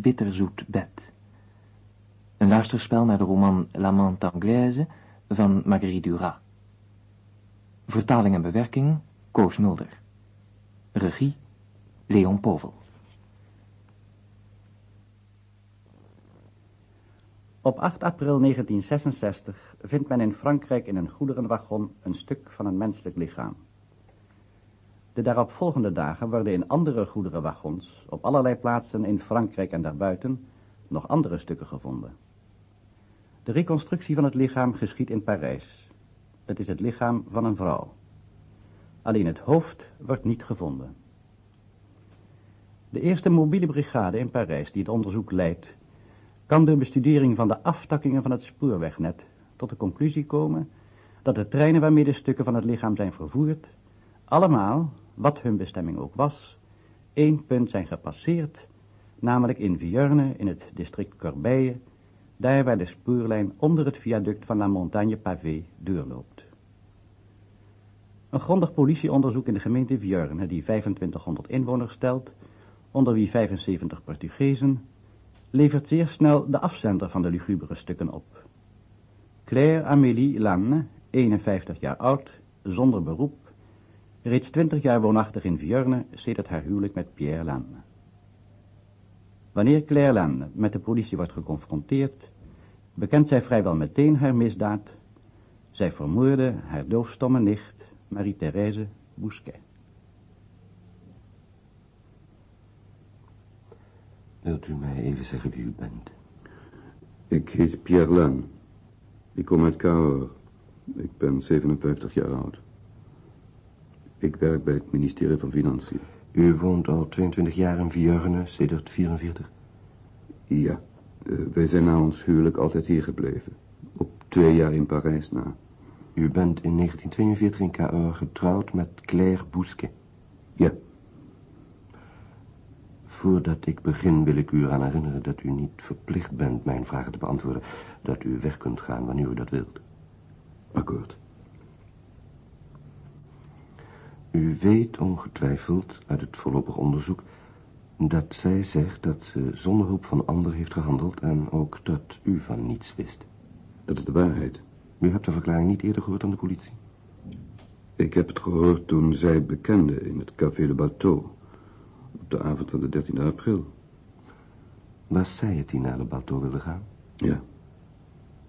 bitterzoet bed. Een luisterspel naar de roman L'amante anglaise van Marguerite Duras. Vertaling en bewerking Koos Mulder. Regie Leon Povel. Op 8 april 1966 vindt men in Frankrijk in een goederenwagon een stuk van een menselijk lichaam. De daaropvolgende dagen worden in andere goederenwagons op allerlei plaatsen in Frankrijk en daarbuiten nog andere stukken gevonden. De reconstructie van het lichaam geschiet in Parijs. Het is het lichaam van een vrouw. Alleen het hoofd wordt niet gevonden. De eerste mobiele brigade in Parijs die het onderzoek leidt, kan door bestudering van de aftakkingen van het spoorwegnet tot de conclusie komen dat de treinen waarmee de stukken van het lichaam zijn vervoerd, allemaal, wat hun bestemming ook was, één punt zijn gepasseerd, namelijk in Vierne in het district Corbeille, daar waar de spoorlijn onder het viaduct van La Montagne Pavé doorloopt. Een grondig politieonderzoek in de gemeente Vierne, die 2500 inwoners stelt, onder wie 75 Portugezen, levert zeer snel de afzender van de lugubere stukken op. Claire Amélie Lange, 51 jaar oud, zonder beroep, reeds 20 jaar woonachtig in Vierne, sedert haar huwelijk met Pierre Lange. Wanneer Claire Lange met de politie wordt geconfronteerd, bekent zij vrijwel meteen haar misdaad. Zij vermoorde haar doofstomme nicht, Marie-Thérèse Bousquet. Wilt u mij even zeggen wie u bent? Ik heet Pierre Lang. Ik kom uit Cahors. Ik ben 57 jaar oud. Ik werk bij het ministerie van Financiën. U woont al 22 jaar in Vierne, sedert 44? Ja, uh, wij zijn na ons huwelijk altijd hier gebleven. Op twee jaar in Parijs na. U bent in 1942 in Cahors getrouwd met Claire Bousquet? Ja. Voordat ik begin wil ik u eraan herinneren dat u niet verplicht bent mijn vragen te beantwoorden. Dat u weg kunt gaan wanneer u dat wilt. Akkoord. U weet ongetwijfeld uit het voorlopig onderzoek dat zij zegt dat ze zonder hulp van anderen heeft gehandeld en ook dat u van niets wist. Dat is de waarheid. U hebt de verklaring niet eerder gehoord aan de politie? Ik heb het gehoord toen zij bekende in het Café Le Bateau op de avond van de 13e april. Was zij het die naar Le Bateau wilde gaan? Ja.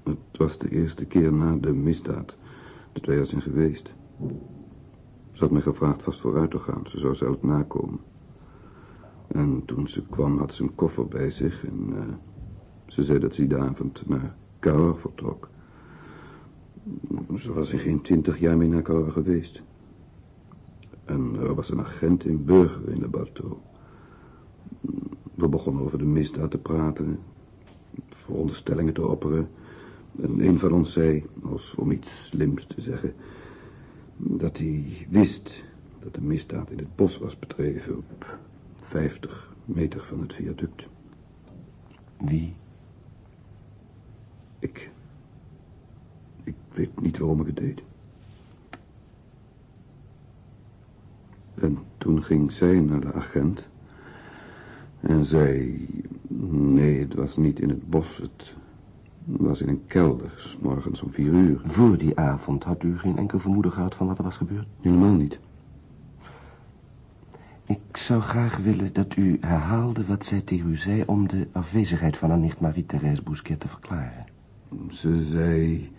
Het was de eerste keer na de misdaad dat wij er zijn geweest. Ze had mij gevraagd vast vooruit te gaan. Ze zou zelf nakomen. En toen ze kwam had ze een koffer bij zich en uh, ze zei dat ze die avond naar Cahors vertrok. Ze was in geen twintig jaar meer naar Cahors geweest. En er was een agent in Burger in de bateau. We begonnen over de misdaad te praten, veronderstellingen te opperen. En een van ons zei, als om iets slims te zeggen, dat hij wist dat de misdaad in het bos was bedreven op 50 meter van het viaduct. Wie? Ik. Ik weet niet waarom ik het deed. En toen ging zij naar de agent en zei, nee, het was niet in het bos, het was in een kelder, s morgens om vier uur. Voor die avond had u geen enkel vermoeden gehad van wat er was gebeurd? Helemaal niet. Ik zou graag willen dat u herhaalde wat zij tegen u zei... om de afwezigheid van haar nicht Marie-Thérèse Bousquet te verklaren. Ze zei...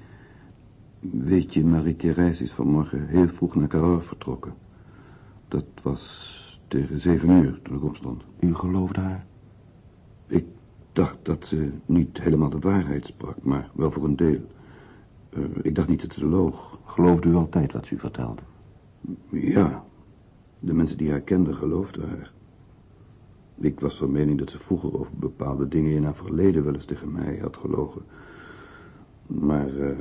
Weet je, Marie-Thérèse is vanmorgen heel vroeg naar Cahors vertrokken. Dat was tegen zeven uur toen ik opstond. U geloofde haar? Ik dacht dat ze niet helemaal de waarheid sprak, maar wel voor een deel. Uh, ik dacht niet dat ze loog. Geloofde u altijd wat ze u vertelde? Ja, de mensen die haar kenden geloofden haar. Ik was van mening dat ze vroeger over bepaalde dingen in haar verleden wel eens tegen mij had gelogen. Maar uh,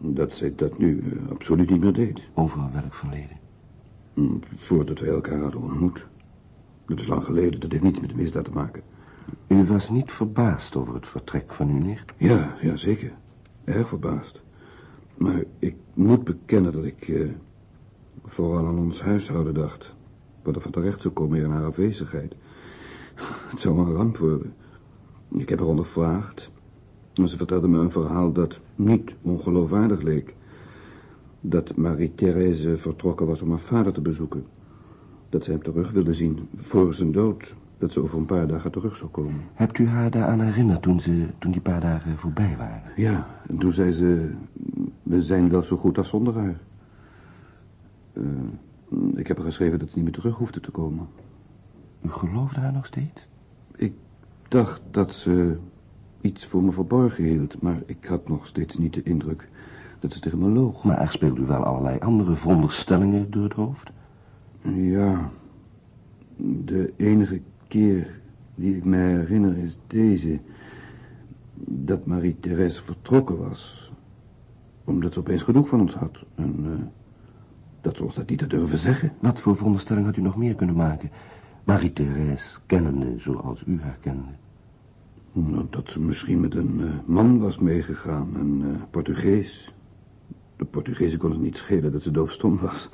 dat zij dat nu uh, absoluut niet meer deed. Over welk verleden? Hm, voordat wij elkaar hadden ontmoet. Dat is lang geleden, dat heeft niets met de misdaad te maken. U was niet verbaasd over het vertrek van uw nicht? Ja, ja, zeker. Erg verbaasd. Maar ik moet bekennen dat ik uh, vooral aan ons huishouden dacht. Wat er van terecht zou komen in haar afwezigheid. Het zou een ramp worden. Ik heb haar ondervraagd. Maar ze vertelde me een verhaal dat niet ongeloofwaardig leek. Dat Marie-Thérèse vertrokken was om haar vader te bezoeken. Dat ze hem terug wilde zien voor zijn dood. Dat ze over een paar dagen terug zou komen. Hebt u haar daaraan herinnerd toen, ze, toen die paar dagen voorbij waren? Ja, en toen zei ze... We zijn wel zo goed als zonder haar. Eh, ik heb haar geschreven dat ze niet meer terug hoefde te komen. U geloofde haar nog steeds? Ik dacht dat ze iets voor me verborgen hield, maar ik had nog steeds niet de indruk dat ze tegen me loog. Maar er speelde u wel allerlei andere veronderstellingen door het hoofd? Ja, de enige keer die ik me herinner is deze. Dat Marie-Thérèse vertrokken was. Omdat ze opeens genoeg van ons had. En uh, dat ze ons dat niet te durven zeggen. Wat voor veronderstelling had u nog meer kunnen maken? Marie-Thérèse kennende zoals u haar kende. Nou, dat ze misschien met een uh, man was meegegaan, een uh, Portugees. De Portugezen kon het niet schelen dat ze doofstom was.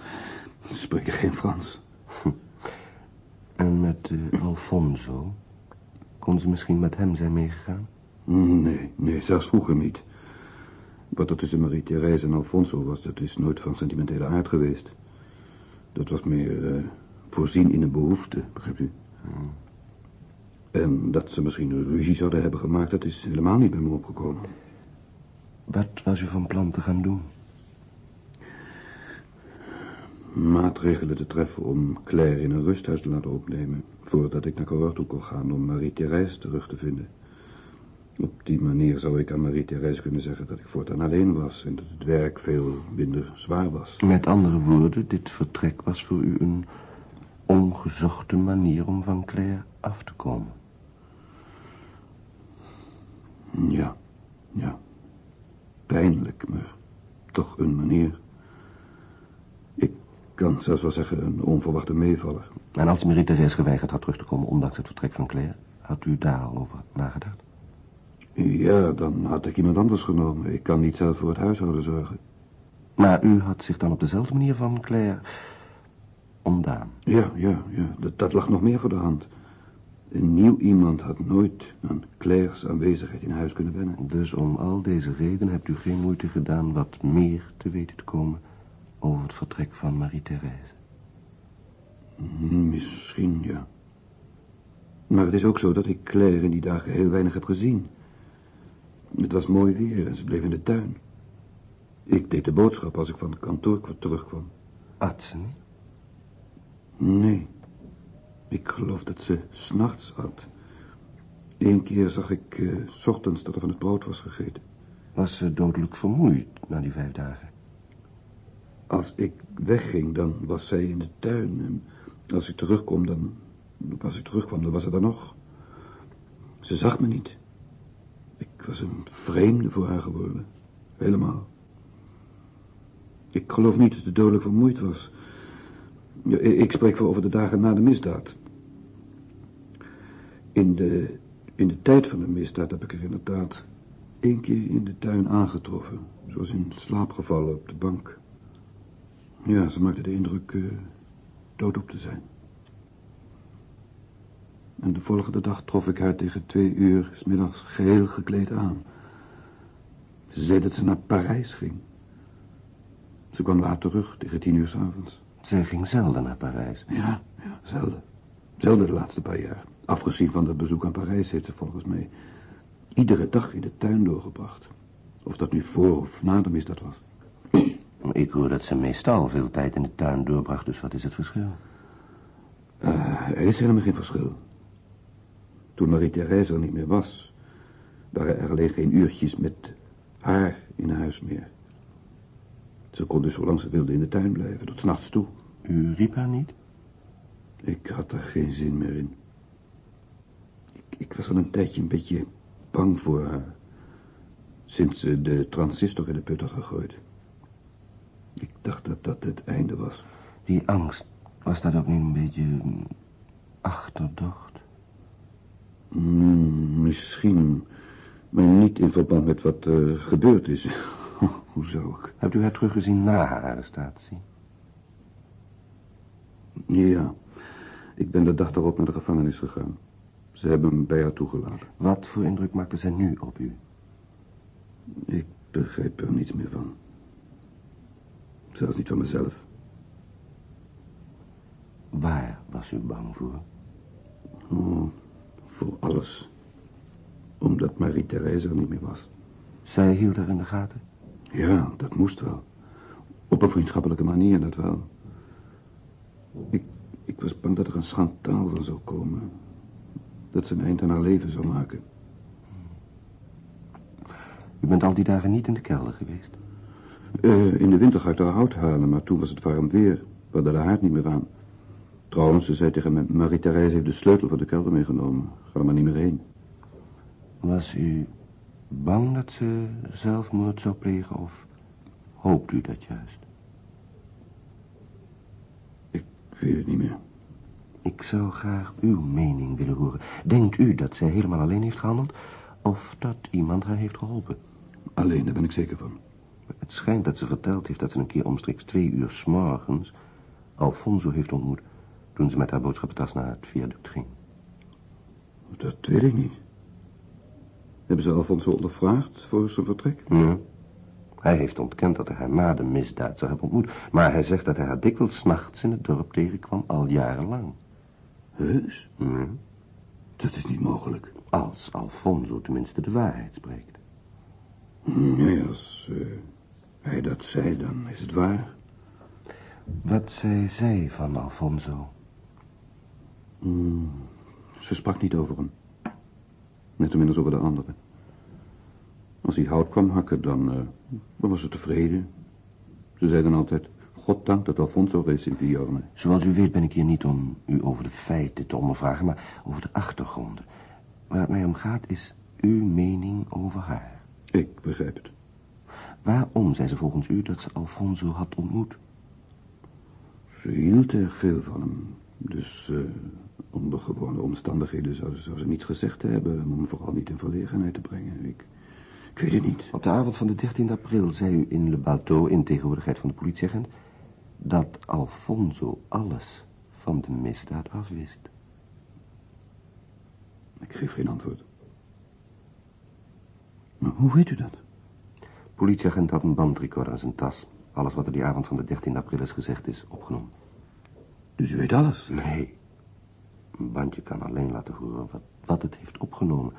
Ze spreken geen Frans. En met uh, Alfonso? Kon ze misschien met hem zijn meegegaan? Nee, nee, zelfs vroeger niet. Wat er tussen Marie-Thérèse en Alfonso was, dat is nooit van sentimentele aard geweest. Dat was meer voorzien in een behoefte, begrijpt u? Hmm. En dat ze misschien een ruzie zouden hebben gemaakt, dat is helemaal niet bij me opgekomen. Wat was u van plan te gaan doen? Maatregelen te treffen om Claire in een rusthuis te laten opnemen... voordat ik naar Cahors toe kon gaan om Marie-Thérèse terug te vinden. Op die manier zou ik aan Marie-Thérèse kunnen zeggen dat ik voortaan alleen was... en dat het werk veel minder zwaar was. Met andere woorden, dit vertrek was voor u een ongezochte manier om van Claire af te komen. Ja, ja. Pijnlijk, maar toch een manier. Ik kan zelfs wel zeggen een onverwachte meevaller. En als Marie-Thérèse geweigerd had terug te komen ondanks het vertrek van Claire, had u daar al over nagedacht? Ja, dan had ik iemand anders genomen. Ik kan niet zelf voor het huishouden zorgen. Maar u had zich dan op dezelfde manier van Claire ontdaan? Ja, ja, ja. Dat, dat lag nog meer voor de hand. Een nieuw iemand had nooit aan Claire's aanwezigheid in huis kunnen wennen. Dus om al deze redenen hebt u geen moeite gedaan wat meer te weten te komen over het vertrek van Marie-Thérèse? Misschien, ja. Maar het is ook zo dat ik Claire in die dagen heel weinig heb gezien. Het was mooi weer en ze bleef in de tuin. Ik deed de boodschap als ik van het kantoor terugkwam. At ze niet? Nee. Ik geloof dat ze s'nachts at. Eén keer zag ik uh, s ochtends dat er van het brood was gegeten. Was ze dodelijk vermoeid na die vijf dagen? Als ik wegging, dan was zij in de tuin. En als ik terugkom, dan... Als ik terugkwam, dan was ze daar nog. Ze zag me niet. Ik was een vreemde voor haar geworden. Helemaal. Ik geloof niet dat ze dodelijk vermoeid was. Ik spreek wel over de dagen na de misdaad. In de, in de tijd van de misdaad heb ik er inderdaad één keer in de tuin aangetroffen. Zoals in slaap gevallen op de bank. Ja, ze maakte de indruk uh, doodop te zijn. En de volgende dag trof ik haar tegen twee uur, s middags geheel gekleed aan. Ze zei dat ze naar Parijs ging. Ze kwam laat terug, tegen tien uur s avonds. Zij ging zelden naar Parijs. Ja, ja, zelden. Zelden de laatste paar jaar. Afgezien van dat bezoek aan Parijs heeft ze volgens mij iedere dag in de tuin doorgebracht. Of dat nu voor of na de misdaad was. Ik hoor dat ze meestal veel tijd in de tuin doorbracht, dus wat is het verschil? Uh, er is helemaal geen verschil. Toen Marie-Thérèse er niet meer was, waren er alleen geen uurtjes met haar in huis meer. Ze kon dus zolang ze wilde in de tuin blijven, tot s'nachts toe. U riep haar niet? Ik had er geen zin meer in. Ik, ik was al een tijdje een beetje bang voor haar. Sinds ze de transistor in de put had gegooid. Ik dacht dat dat het einde was. Die angst, was dat ook niet een beetje achterdocht? Mm, misschien, maar niet in verband met wat er uh, gebeurd is. Hoezo? Hebt u haar teruggezien na haar arrestatie? Ja, ik ben de dag daarop naar de gevangenis gegaan. Ze hebben hem bij haar toegelaten. Wat voor indruk maakte zij nu op u? Ik begrijp er niets meer van. Zelfs niet van mezelf. Waar was u bang voor? Oh, voor alles. Omdat Marie-Thérèse er niet meer was. Zij hield haar in de gaten? Ja, dat moest wel. Op een vriendschappelijke manier, dat wel. Ik, ik was bang dat er een schandaal van zou komen. Dat ze een eind aan haar leven zou maken. U bent al die dagen niet in de kelder geweest? Uh, in de winter ga ik daar hout halen, maar toen was het warm weer. We hadden de haard niet meer aan. Trouwens, ze zei tegen me, Marie-Thérèse heeft de sleutel van de kelder meegenomen. Ga er maar niet meer heen. Was u bang dat ze zelfmoord zou plegen of hoopt u dat juist? Ik weet het niet meer. Ik zou graag uw mening willen horen. Denkt u dat zij helemaal alleen heeft gehandeld of dat iemand haar heeft geholpen? Alleen, daar ben ik zeker van. Het schijnt dat ze verteld heeft dat ze een keer omstreeks twee uur s morgens Alfonso heeft ontmoet toen ze met haar boodschappentas naar het viaduct ging. Dat weet ik niet. Hebben ze Alfonso ondervraagd voor zijn vertrek? Ja. Hij heeft ontkend dat hij haar na de misdaad zou hebben ontmoet. Maar hij zegt dat hij haar dikwijls nachts in het dorp tegenkwam al jarenlang. Heus? Ja. Dat is niet mogelijk. Als Alfonso tenminste de waarheid spreekt. Nee, als uh, hij dat zei, dan is het waar. Wat zij zei van Alfonso? Hmm, ze sprak niet over hem. Net tenminste over de anderen. Als hij hout kwam hakken, dan, uh, dan was ze tevreden. Ze zei dan altijd, God dank dat Alfonso is in Viorne. Zoals u weet ben ik hier niet om u over de feiten te ondervragen, maar over de achtergronden. Waar het mij om gaat is uw mening over haar. Ik begrijp het. Waarom zei ze volgens u dat ze Alfonso had ontmoet? Ze hield erg veel van hem. Dus uh, onder gewone omstandigheden zou, zou, ze niets gezegd hebben... om hem vooral niet in verlegenheid te brengen. Ik, ik weet het niet. Op de avond van de 13 april zei u in Le Bateau... in tegenwoordigheid van de politieagent... dat Alfonso alles van de misdaad afwist. Ik geef geen antwoord. Maar hoe weet u dat? Politieagent had een bandrecorder in zijn tas. Alles wat er die avond van de 13 april is gezegd is opgenomen. Dus u weet alles? Nee. Een bandje kan alleen laten horen wat, wat het heeft opgenomen.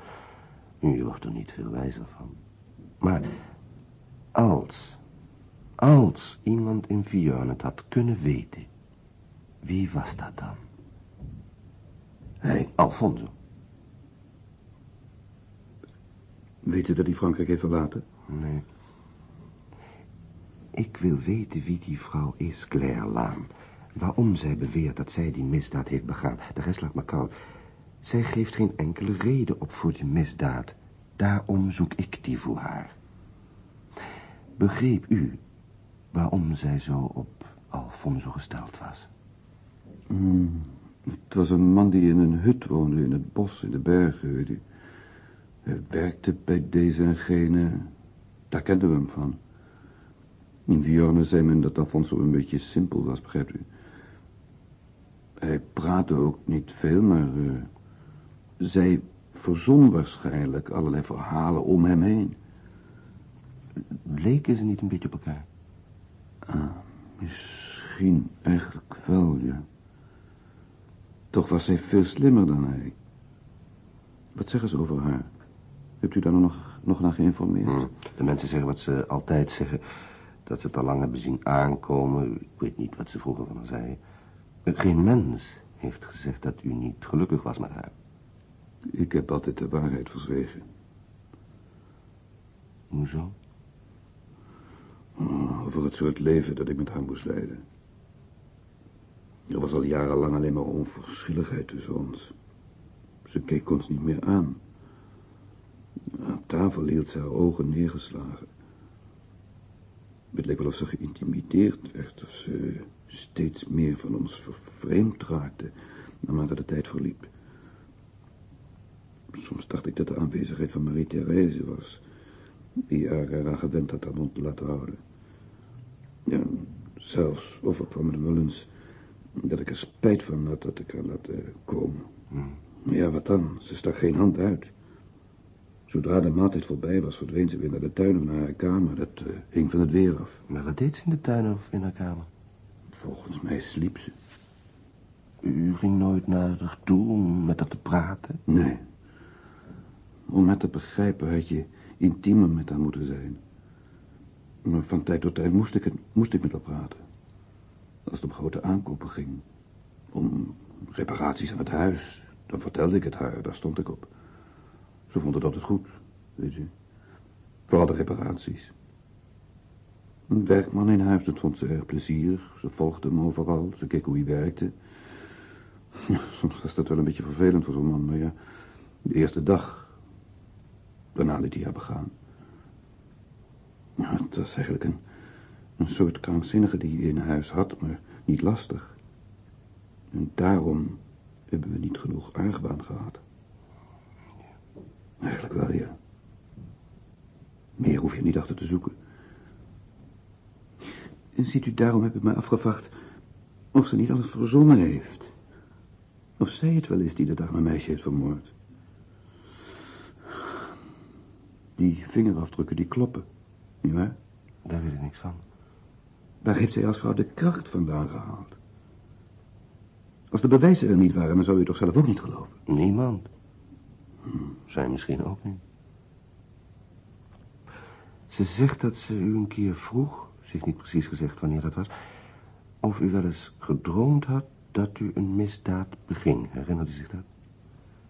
U wordt er niet veel wijzer van. Maar als, als iemand in Vion het had kunnen weten, wie was dat dan? Hij. Alfonso. Weet u dat hij Frankrijk heeft verlaten? Nee. Ik wil weten wie die vrouw is, Claire Laan. Waarom zij beweert dat zij die misdaad heeft begaan. De rest laat me koud. Zij geeft geen enkele reden op voor die misdaad. Daarom zoek ik die voor haar. Begreep u waarom zij zo op Alfonso gesteld was? Mm, het was een man die in een hut woonde in het bos, in de bergen. Hij werkte bij deze en gene. Daar kenden we hem van. In Viorne zei men dat Alfonso een beetje simpel was, begrijpt u? Hij praatte ook niet veel, maar uh, zij verzon waarschijnlijk allerlei verhalen om hem heen. Leken ze niet een beetje op elkaar? Ah, misschien eigenlijk wel, ja. Toch was zij veel slimmer dan hij. Wat zeggen ze over haar? Hebt u daar nog, nog naar geïnformeerd? Hmm. De mensen zeggen wat ze altijd zeggen. Dat ze het al lang hebben zien aankomen. Ik weet niet wat ze vroeger van haar zei. Geen mens heeft gezegd dat u niet gelukkig was met haar. Ik heb altijd de waarheid verzwegen. Hoezo? Oh, over het soort leven dat ik met haar moest leiden. Er was al jarenlang alleen maar onverschilligheid tussen ons. Ze keek ons niet meer aan. Aan tafel hield ze haar ogen neergeslagen. Het leek wel of ze geïntimideerd werd, of ze steeds meer van ons vervreemd raakte, naarmate de tijd verliep. Soms dacht ik dat de aanwezigheid van Marie-Thérèse was, die haar eraan gewend had haar mond te laten houden. Ja, zelfs overkwam me wel eens dat ik er spijt van had dat ik haar laten komen. Hmm. Ja, wat dan? Ze stak geen hand uit. Zodra de maaltijd voorbij was, verdween ze weer naar de tuin of naar haar kamer. Dat uh, hing van het weer af. Maar wat deed ze in de tuin of in haar kamer? Volgens mij sliep ze. U ging nooit naar haar toe om met haar te praten? Nee. Om het te begrijpen had je intiemer met haar moeten zijn. Maar van tijd tot tijd moest ik, het, moest ik met haar praten. Als het om grote aankopen ging. Om reparaties aan het huis. Dan vertelde ik het haar, daar stond ik op. Ze vond het goed, weet je. Vooral de reparaties. Een werkman in huis, dat vond ze erg plezierig. Ze volgde hem overal, ze keek hoe hij werkte. Soms was dat wel een beetje vervelend voor zo'n man, maar ja, de eerste dag, daarna liet hij haar begaan. Het was eigenlijk een, een soort krankzinnige die je in huis had, maar niet lastig. En daarom hebben we niet genoeg argbaan gehad. Eigenlijk wel, ja. Meer hoef je niet achter te zoeken. En ziet u, daarom heb ik me afgevraagd of ze niet alles verzonnen heeft. Of zij het wel is die dat arme meisje heeft vermoord. Die vingerafdrukken, die kloppen. Niet waar? Daar weet ik niks van. Waar heeft zij als vrouw de kracht vandaan gehaald? Als de bewijzen er niet waren, dan zou u toch zelf ook niet geloven? Niemand. Zij misschien ook niet. Ze zegt dat ze u een keer vroeg, heeft niet precies gezegd wanneer dat was, of u wel eens gedroomd had dat u een misdaad beging. Herinnert u zich dat?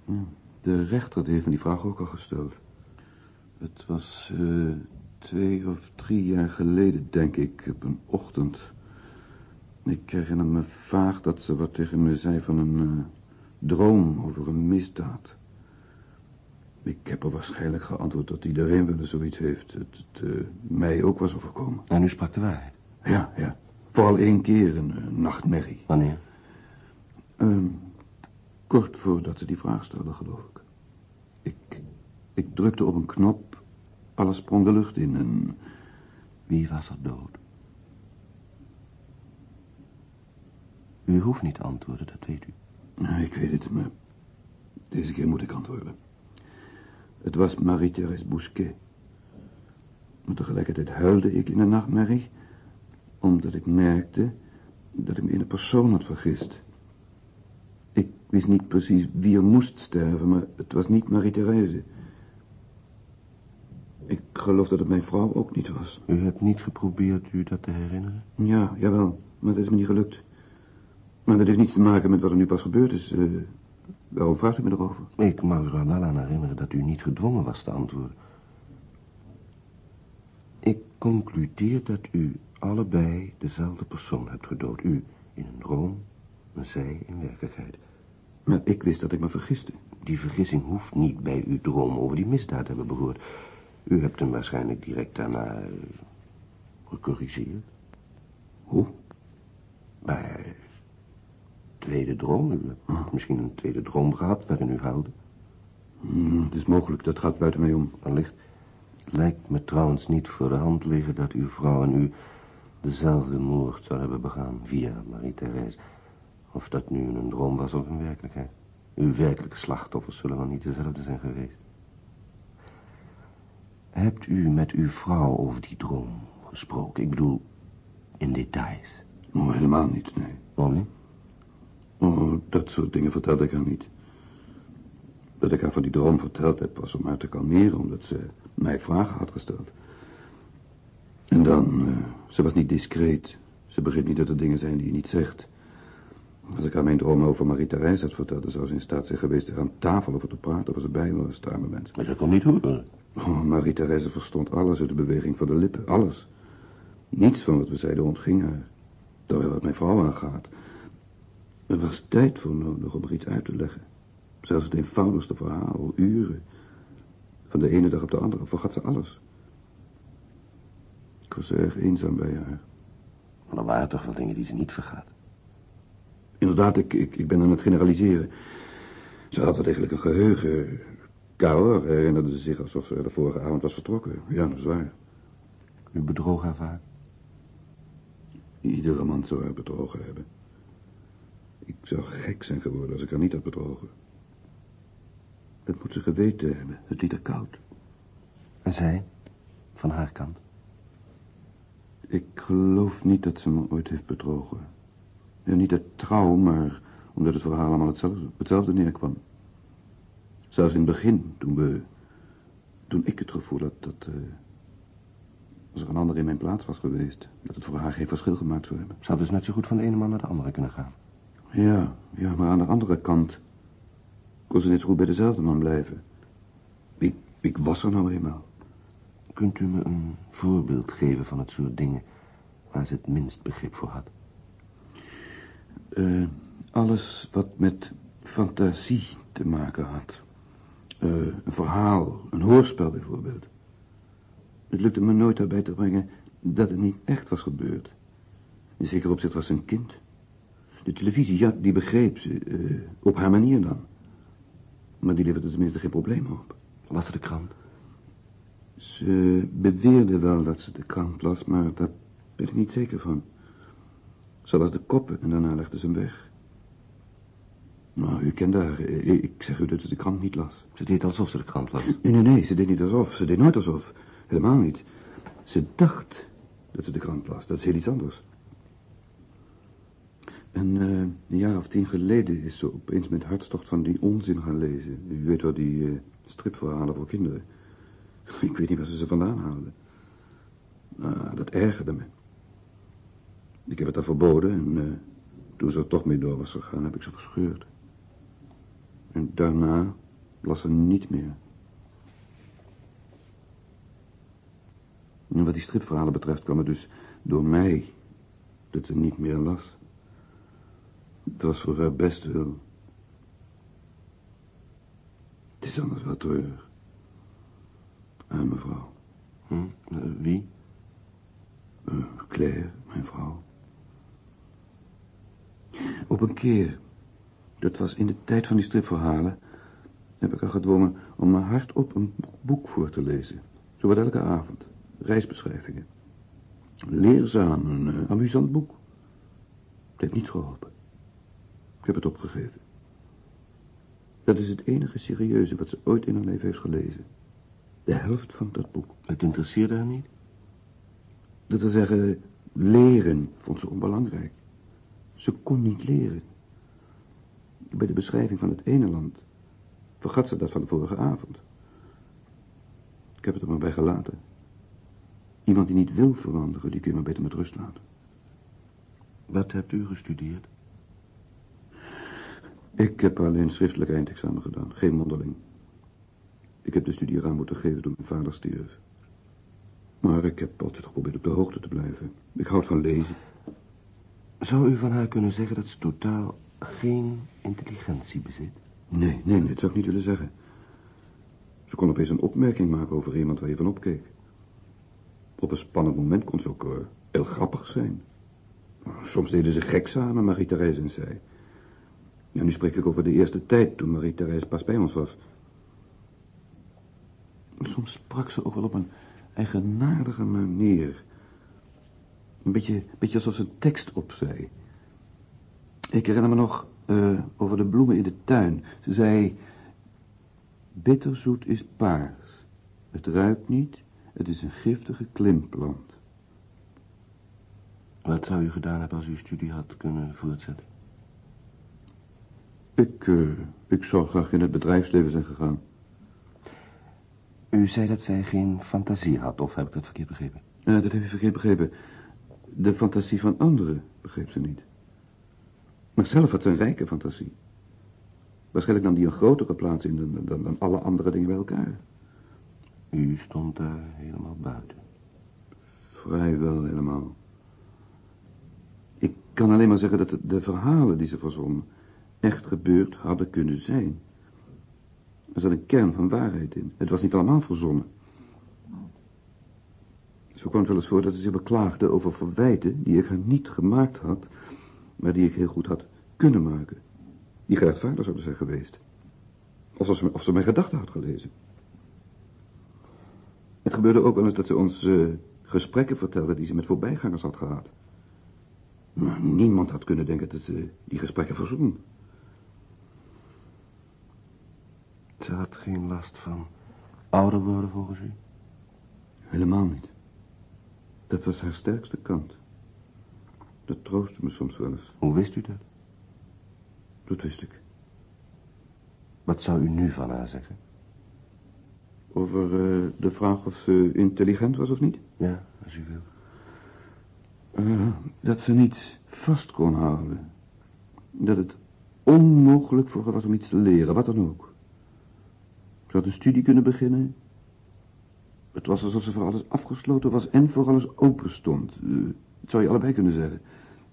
Hm. De rechter heeft me die vraag ook al gesteld. Het was uh, twee of drie jaar geleden, denk ik, op een ochtend. Ik herinner me vaag dat ze wat tegen me zei van een uh, droom over een misdaad. Ik heb er waarschijnlijk geantwoord dat iedereen wel eens zoiets heeft. Het, het uh, mij ook was overkomen. En u sprak de waarheid? Ja, ja. Vooral één keer een uh, nachtmerrie. Wanneer? Uh, kort voordat ze die vraag stelde, geloof ik. Ik, ik drukte op een knop, alles sprong de lucht in en... Wie was er dood? U hoeft niet te antwoorden, dat weet u. Nee, ik weet het, maar deze keer moet ik antwoorden. Het was Marie-Thérèse Bousquet. Maar tegelijkertijd huilde ik in de nachtmerrie, omdat ik merkte dat ik me in een persoon had vergist. Ik wist niet precies wie er moest sterven, maar het was niet Marie-Thérèse. Ik geloof dat het mijn vrouw ook niet was. U hebt niet geprobeerd u dat te herinneren? Ja, jawel, maar dat is me niet gelukt. Maar dat heeft niets te maken met wat er nu pas gebeurd is. Uh, waarom vraagt u me erover? Ik mag er wel aan herinneren dat u niet gedwongen was te antwoorden. Ik concludeer dat u allebei dezelfde persoon hebt gedood. U in een droom en zij in werkelijkheid. Maar ik wist dat ik me vergiste. Die vergissing hoeft niet bij uw droom over die misdaad te hebben behoord. U hebt hem waarschijnlijk direct daarna uh, gecorrigeerd. Hoe? Bij tweede droom. U hebt misschien een tweede droom gehad waarin u huilde. Hmm, het is mogelijk, dat gaat buiten mij om. Wellicht. Het lijkt me trouwens niet voor de hand liggen dat uw vrouw en u dezelfde moord zou hebben begaan via Marie-Thérèse. Of dat nu een droom was of een werkelijkheid. Uw werkelijke slachtoffers zullen wel niet dezelfde zijn geweest. Hebt u met uw vrouw over die droom gesproken? Ik bedoel, in details. Oh, helemaal niet, nee. Waarom niet? Oh, dat soort dingen vertelde ik haar niet. Dat ik haar van die droom verteld heb, was om haar te kalmeren, omdat ze mij vragen had gesteld. En dan, uh, ze was niet discreet. Ze begreep niet dat er dingen zijn die je niet zegt. Als ik haar mijn droom over Marie-Thérèse had verteld, dan zou ze in staat zijn geweest er aan tafel over te praten, of ze bij me was, arme mens. Maar ze kon niet horen. Oh, Marie-Thérèse verstond alles uit de beweging van de lippen, alles. Niets van wat we zeiden ontging haar. Terwijl wat mijn vrouw aangaat. Er was tijd voor nodig om er iets uit te leggen. Zelfs het eenvoudigste verhaal, uren. Van de ene dag op de andere vergat ze alles. Ik was erg eenzaam bij haar. Maar er waren toch wel dingen die ze niet vergat. Inderdaad, ik, ik, ik ben aan het generaliseren. Ze had wel degelijk een geheugen. Kouwer herinnerde ze zich alsof ze de vorige avond was vertrokken. Ja, dat is waar. U bedroog haar vaak? Iedere man zou haar bedrogen hebben. Ik zou gek zijn geworden als ik haar niet had bedrogen. Dat moet ze geweten hebben. Het liet er koud. En zij? Van haar kant? Ik geloof niet dat ze me ooit heeft bedrogen. Ja, niet uit trouw, maar omdat het verhaal allemaal hetzelfde, hetzelfde neerkwam. Zelfs in het begin, toen we... Toen ik het gevoel had dat... eh, als er een ander in mijn plaats was geweest... dat het voor haar geen verschil gemaakt zou hebben. Zou dus net zo goed van de ene man naar de andere kunnen gaan. Ja, ja, maar aan de andere kant... kon ze net zo goed bij dezelfde man blijven. Ik, ik was er nou eenmaal. Kunt u me een voorbeeld geven van het soort dingen waar ze het minst begrip voor had? Eh, alles wat met fantasie te maken had. Eh, een verhaal, een hoorspel bijvoorbeeld. Het lukte me nooit daarbij te brengen dat het niet echt was gebeurd. In zeker opzicht was ze een kind. De televisie, ja, die begreep ze, eh, op haar manier dan. Maar die leverde tenminste geen probleem op. Was ze de krant? Ze beweerde wel dat ze de krant las, maar daar ben ik niet zeker van. Ze las de koppen en daarna legde ze hem weg. Nou, u kent haar. Ik ik zeg u dat ze de krant niet las. Ze deed alsof ze de krant las. Nee, nee, nee, ze deed niet alsof. Ze deed nooit alsof. Helemaal niet. Ze dacht dat ze de krant las. Dat is heel iets anders. En eh, een jaar of tien geleden is ze opeens met hartstocht van die onzin gaan lezen. U weet wel, die eh, stripverhalen voor kinderen. Ik weet niet waar ze ze vandaan haalde. Nou, dat ergerde me. Ik heb het haar verboden en eh, toen ze er toch mee door was gegaan, heb ik ze verscheurd. En daarna las ze niet meer. En wat die stripverhalen betreft kwam het dus door mij dat ze niet meer las. Het was voor haar best wel. Het is anders wel treurig. Aan mevrouw. Hm? Eh, wie? Eh, Claire, mijn vrouw. Op een keer, dat was in de tijd van die stripverhalen, heb ik haar gedwongen om me hardop een boek voor te lezen. Zowat elke avond. Reisbeschrijvingen. Leerzaam, een eh, amusant boek. Het heeft niet geholpen. Ik heb het opgegeven. Dat is het enige serieuze wat ze ooit in haar leven heeft gelezen. De helft van dat boek. Het interesseerde haar niet? Dat wil zeggen, leren vond ze onbelangrijk. Ze kon niet leren. Bij de beschrijving van het ene land vergat ze dat van de vorige avond. Ik heb het er maar bij gelaten. Iemand die niet wil veranderen, die kun je maar beter met rust laten. Wat hebt u gestudeerd? Ik heb alleen schriftelijk eindexamen gedaan, geen mondeling. Ik heb de studie eraan moeten geven toen mijn vader stierf. Maar ik heb altijd geprobeerd op de hoogte te blijven. Ik houd van lezen. Zou u van haar kunnen zeggen dat ze totaal geen intelligentie bezit? Nee, nee, dat zou ik niet willen zeggen. Ze kon opeens een opmerking maken over iemand waar je van opkeek. Op een spannend moment kon ze ook eh, heel grappig zijn. Soms deden ze gek samen, Marie-Thérèse en zij. Ja, nu spreek ik over de eerste tijd toen Marie-Thérèse pas bij ons was. Soms sprak ze ook wel op een eigenaardige manier. Een beetje, beetje alsof ze een tekst opzei. Ik herinner me nog eh, over de bloemen in de tuin. Ze zei... Bitterzoet is paars. Het ruikt niet. Het is een giftige klimplant. Wat zou u gedaan hebben als u studie had kunnen voortzetten? Ik, ik zou graag in het bedrijfsleven zijn gegaan. U zei dat zij geen fantasie had, of heb ik dat verkeerd begrepen? Eh, dat heb je verkeerd begrepen. De fantasie van anderen begreep ze niet. Maar zelf had ze een rijke fantasie. Waarschijnlijk nam die een grotere plaats in dan, dan, dan alle andere dingen bij elkaar. U stond daar helemaal buiten. Vrijwel helemaal. Ik kan alleen maar zeggen dat de, de verhalen die ze verzon echt gebeurd hadden kunnen zijn. Er zat een kern van waarheid in. Het was niet allemaal verzonnen. Zo kwam het wel eens voor dat ze zich beklaagde over verwijten die ik haar niet gemaakt had, maar die ik heel goed had kunnen maken. Die gerechtvaardigd zouden zijn geweest. Of als ze, of ze mijn gedachten had gelezen. Het gebeurde ook wel eens dat ze ons eh, gesprekken vertelde die ze met voorbijgangers had gehad. Maar niemand had kunnen denken dat ze die gesprekken verzon. Ze had geen last van ouder worden volgens u? Helemaal niet. Dat was haar sterkste kant. Dat troostte me soms wel eens. Hoe wist u dat? Dat wist ik. Wat zou u nu van haar zeggen? Over uh, de vraag of ze intelligent was of niet? Ja, als u wil. Uh, dat ze niets vast kon houden. Dat het onmogelijk voor haar was om iets te leren, wat dan ook. Ze had een studie kunnen beginnen. Het was alsof ze voor alles afgesloten was en voor alles open stond. Uh, dat zou je allebei kunnen zeggen.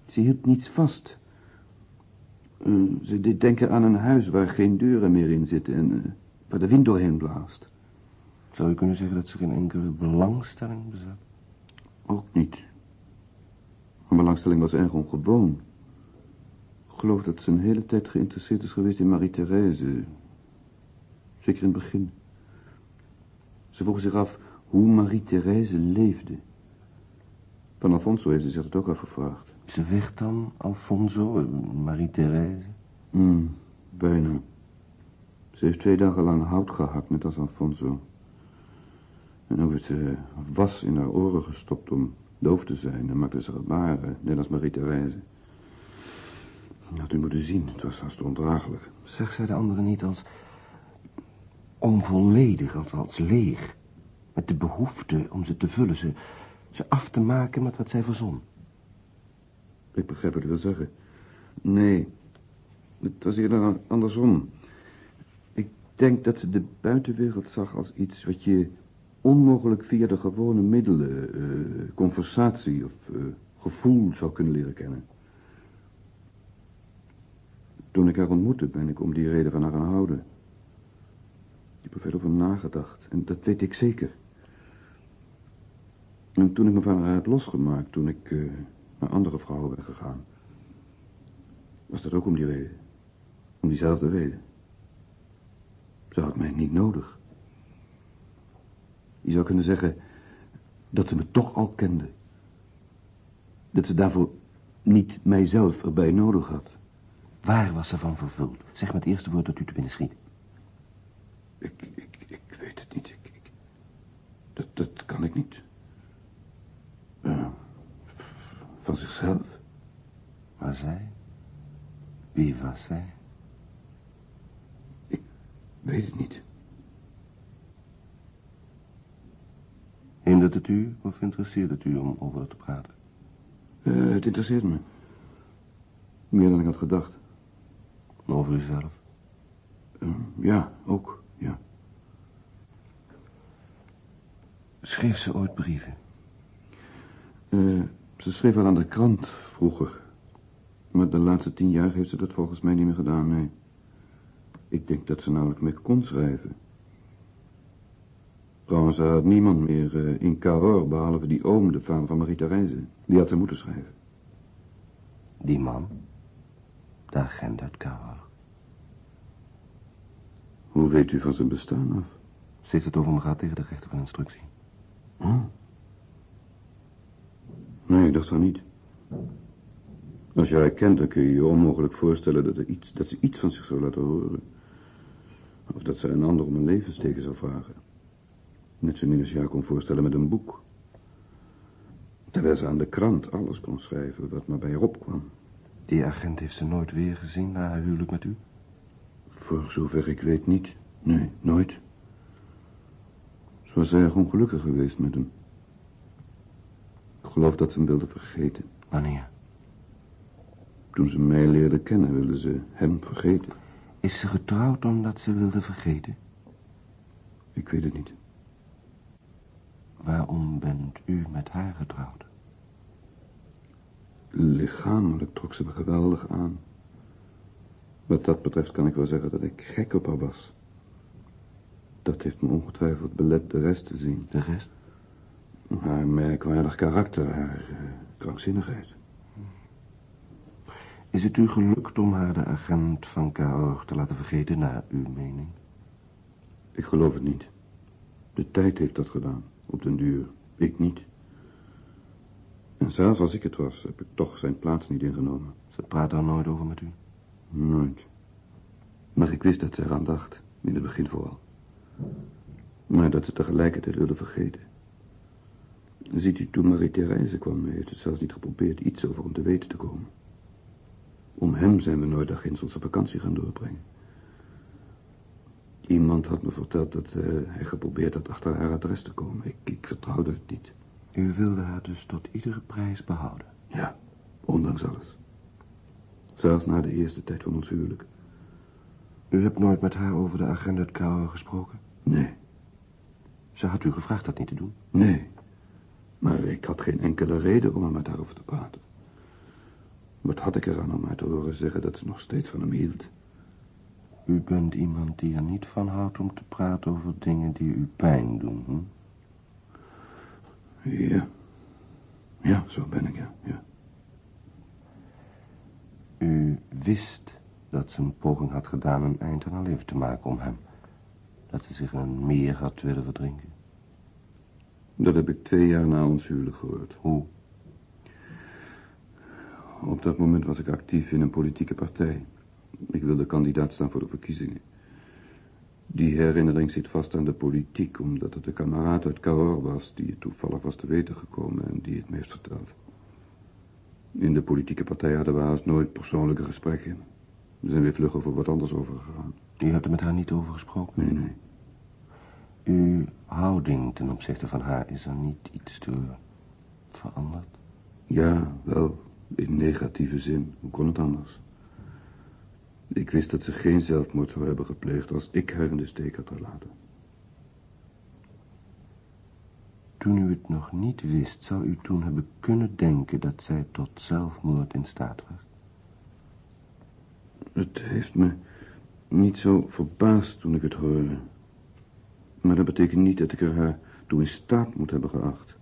Ze hield niets vast. ze deed denken aan een huis waar geen deuren meer in zitten en waar de wind doorheen blaast. Zou je kunnen zeggen dat ze geen enkele belangstelling bezat? Ook niet. Haar belangstelling was erg ongewoon. Ik geloof dat ze een hele tijd geïnteresseerd is geweest in Marie-Thérèse. Zeker in het begin. Ze vroeg zich af hoe Marie-Thérèse leefde. Van Alfonso heeft ze zich dat ook afgevraagd. Ze weg dan, Alfonso, Marie-Thérèse? Hmm, bijna. Ze heeft twee dagen lang hout gehakt, net als Alfonso. En ook werd ze was in haar oren gestopt om doof te zijn en maakte ze gebaren, net als Marie-Thérèse. Had u moeten zien, het was haast ondraaglijk. Zag zij de anderen niet als onvolledig, als, leeg? Met de behoefte om ze te vullen, ze, ze af te maken met wat zij verzon. Ik begrijp wat u wil zeggen. Nee, het was eerder andersom. Ik denk dat ze de buitenwereld zag als iets wat je onmogelijk via de gewone middelen, uh, conversatie of uh, gevoel zou kunnen leren kennen. Toen ik haar ontmoette, ben ik om die reden van haar gaan houden. Ik heb er veel over nagedacht en dat weet ik zeker. En toen ik me van haar had losgemaakt, toen ik uh, naar andere vrouwen ben gegaan, was dat ook om die reden. Om diezelfde reden. Ze had mij niet nodig. Je zou kunnen zeggen dat ze me toch al kende. Dat ze daarvoor niet mijzelf erbij nodig had. Waar was ze van vervuld? Zeg me het eerste woord dat u te binnen schiet. Ik, ik, ik weet het niet. Ik, ik, dat, dat kan ik niet. Uh, van zichzelf. Maar zij? Wie was zij? Ik weet het niet. Hindert het u of interesseert het u om over te praten? Uh, het interesseert me. Meer dan ik had gedacht. Over uzelf? Uh, ja, ook, ja. Schreef ze ooit brieven? Uh, ze schreef wel aan de krant vroeger. Maar de laatste tien jaar heeft ze dat volgens mij niet meer gedaan, nee. Ik denk dat ze namelijk meer kon schrijven. Trouwens, er had niemand meer uh, in Cahors, behalve die oom, de vader van Marie-Thérèse. Die had ze moeten schrijven. Die man? De agent uit Cahors. Hoe weet u van zijn bestaan af? Ze heeft het over me gehad tegen de rechter van instructie. Oh. Nee, ik dacht van niet. Als je haar kent, dan kun je je onmogelijk voorstellen dat, er iets, dat ze iets van zich zou laten horen. Of dat ze een ander om een levensteken zou vragen. Net zo niet als je haar kon voorstellen met een boek. Terwijl ze aan de krant alles kon schrijven wat maar bij haar opkwam. Die agent heeft ze nooit weer gezien na haar huwelijk met u? Voor zover ik weet niet. Nee, nooit. Ze was erg ongelukkig geweest met hem. Ik geloof dat ze hem wilde vergeten. Wanneer? Toen ze mij leerde kennen, wilde ze hem vergeten. Is ze getrouwd omdat ze wilde vergeten? Ik weet het niet. Waarom bent u met haar getrouwd? Lichamelijk trok ze me geweldig aan. Wat dat betreft kan ik wel zeggen dat ik gek op haar was. Dat heeft me ongetwijfeld belet de rest te zien. De rest? Haar merkwaardig karakter, haar uh, krankzinnigheid. Is het u gelukt om haar de agent van Cahors te laten vergeten, naar uw mening? Ik geloof het niet. De tijd heeft dat gedaan, op den duur. Ik niet. En zelfs als ik het was, heb ik toch zijn plaats niet ingenomen. Ze praat daar nooit over met u? Nooit. Maar ik wist dat ze eraan dacht. In het begin vooral. Maar dat ze tegelijkertijd wilde vergeten. Ziet u, toen Marie-Thérèse kwam, heeft het zelfs niet geprobeerd iets over hem te weten te komen. Om hem zijn we nooit daar onze vakantie gaan doorbrengen. Iemand had me verteld dat uh, hij geprobeerd had achter haar adres te komen. Ik, ik vertrouwde het niet. U wilde haar dus tot iedere prijs behouden? Ja, ondanks alles. Zelfs na de eerste tijd van ons huwelijk. U hebt nooit met haar over de agenda het gesproken? Nee. Ze had u gevraagd dat niet te doen? Nee. Maar ik had geen enkele reden om er met haar over te praten. Wat had ik eraan om haar te horen zeggen dat ze nog steeds van hem hield? U bent iemand die er niet van houdt om te praten over dingen die u pijn doen, hm? Ja. Ja, zo ben ik, ja. ja. U wist dat ze een poging had gedaan een eind aan haar leven te maken om hem. Dat ze zich een meer had willen verdrinken. Dat heb ik twee jaar na ons huwelijk gehoord. Hoe? Op dat moment was ik actief in een politieke partij. Ik wilde kandidaat staan voor de verkiezingen. Die herinnering zit vast aan de politiek, omdat het de kameraad uit Cahors was die het toevallig was te weten gekomen en die het meest vertelde. In de politieke partij hadden we haast nooit persoonlijke gesprekken. We zijn weer vlug over wat anders overgegaan. U hebt er met haar niet over gesproken? Nee, nee. Uw houding ten opzichte van haar is er niet iets te veranderd? Ja, wel, in negatieve zin. Hoe kon het anders? Ik wist dat ze geen zelfmoord zou hebben gepleegd als ik haar in de steek had gelaten. Toen u het nog niet wist, zou u toen hebben kunnen denken dat zij tot zelfmoord in staat was? Het heeft me niet zo verbaasd toen ik het hoorde. Maar dat betekent niet dat ik er haar toe in staat moet hebben geacht.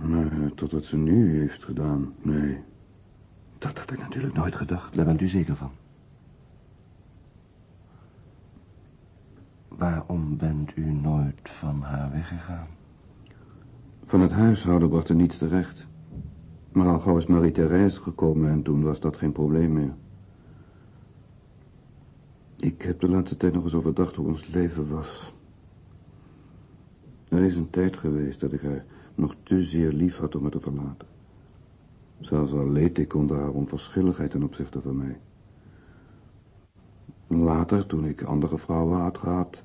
Maar tot wat ze nu heeft gedaan, nee. Dat had ik natuurlijk nooit gedacht. Daar bent u zeker van? Waarom bent u nooit van haar weggegaan? Van het huishouden bracht er niets terecht. Maar al gauw is Marie-Thérèse gekomen en toen was dat geen probleem meer. Ik heb de laatste tijd nog eens overdacht hoe ons leven was. Er is een tijd geweest dat ik haar nog te zeer lief had om me te verlaten. Zelfs al leed ik onder haar onverschilligheid ten opzichte van mij. Later, toen ik andere vrouwen had gehad,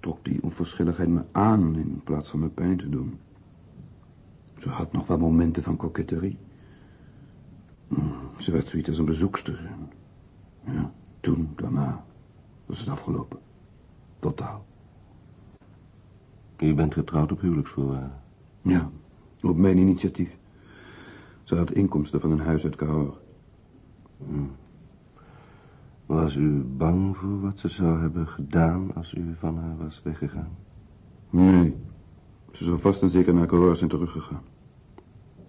trok die onverschilligheid me aan in plaats van me pijn te doen. Ze had nog wel momenten van koketterie. Hmm, ze werd zoiets als een bezoekster. Ja, toen, daarna, was het afgelopen. Totaal. U bent getrouwd op huwelijksvoorwaarden? Ja, op mijn initiatief. Ze had inkomsten van een huis uit Cahors. Hmm. Was u bang voor wat ze zou hebben gedaan als u van haar was weggegaan? Nee. Ze zou vast en zeker naar Cahors zijn teruggegaan.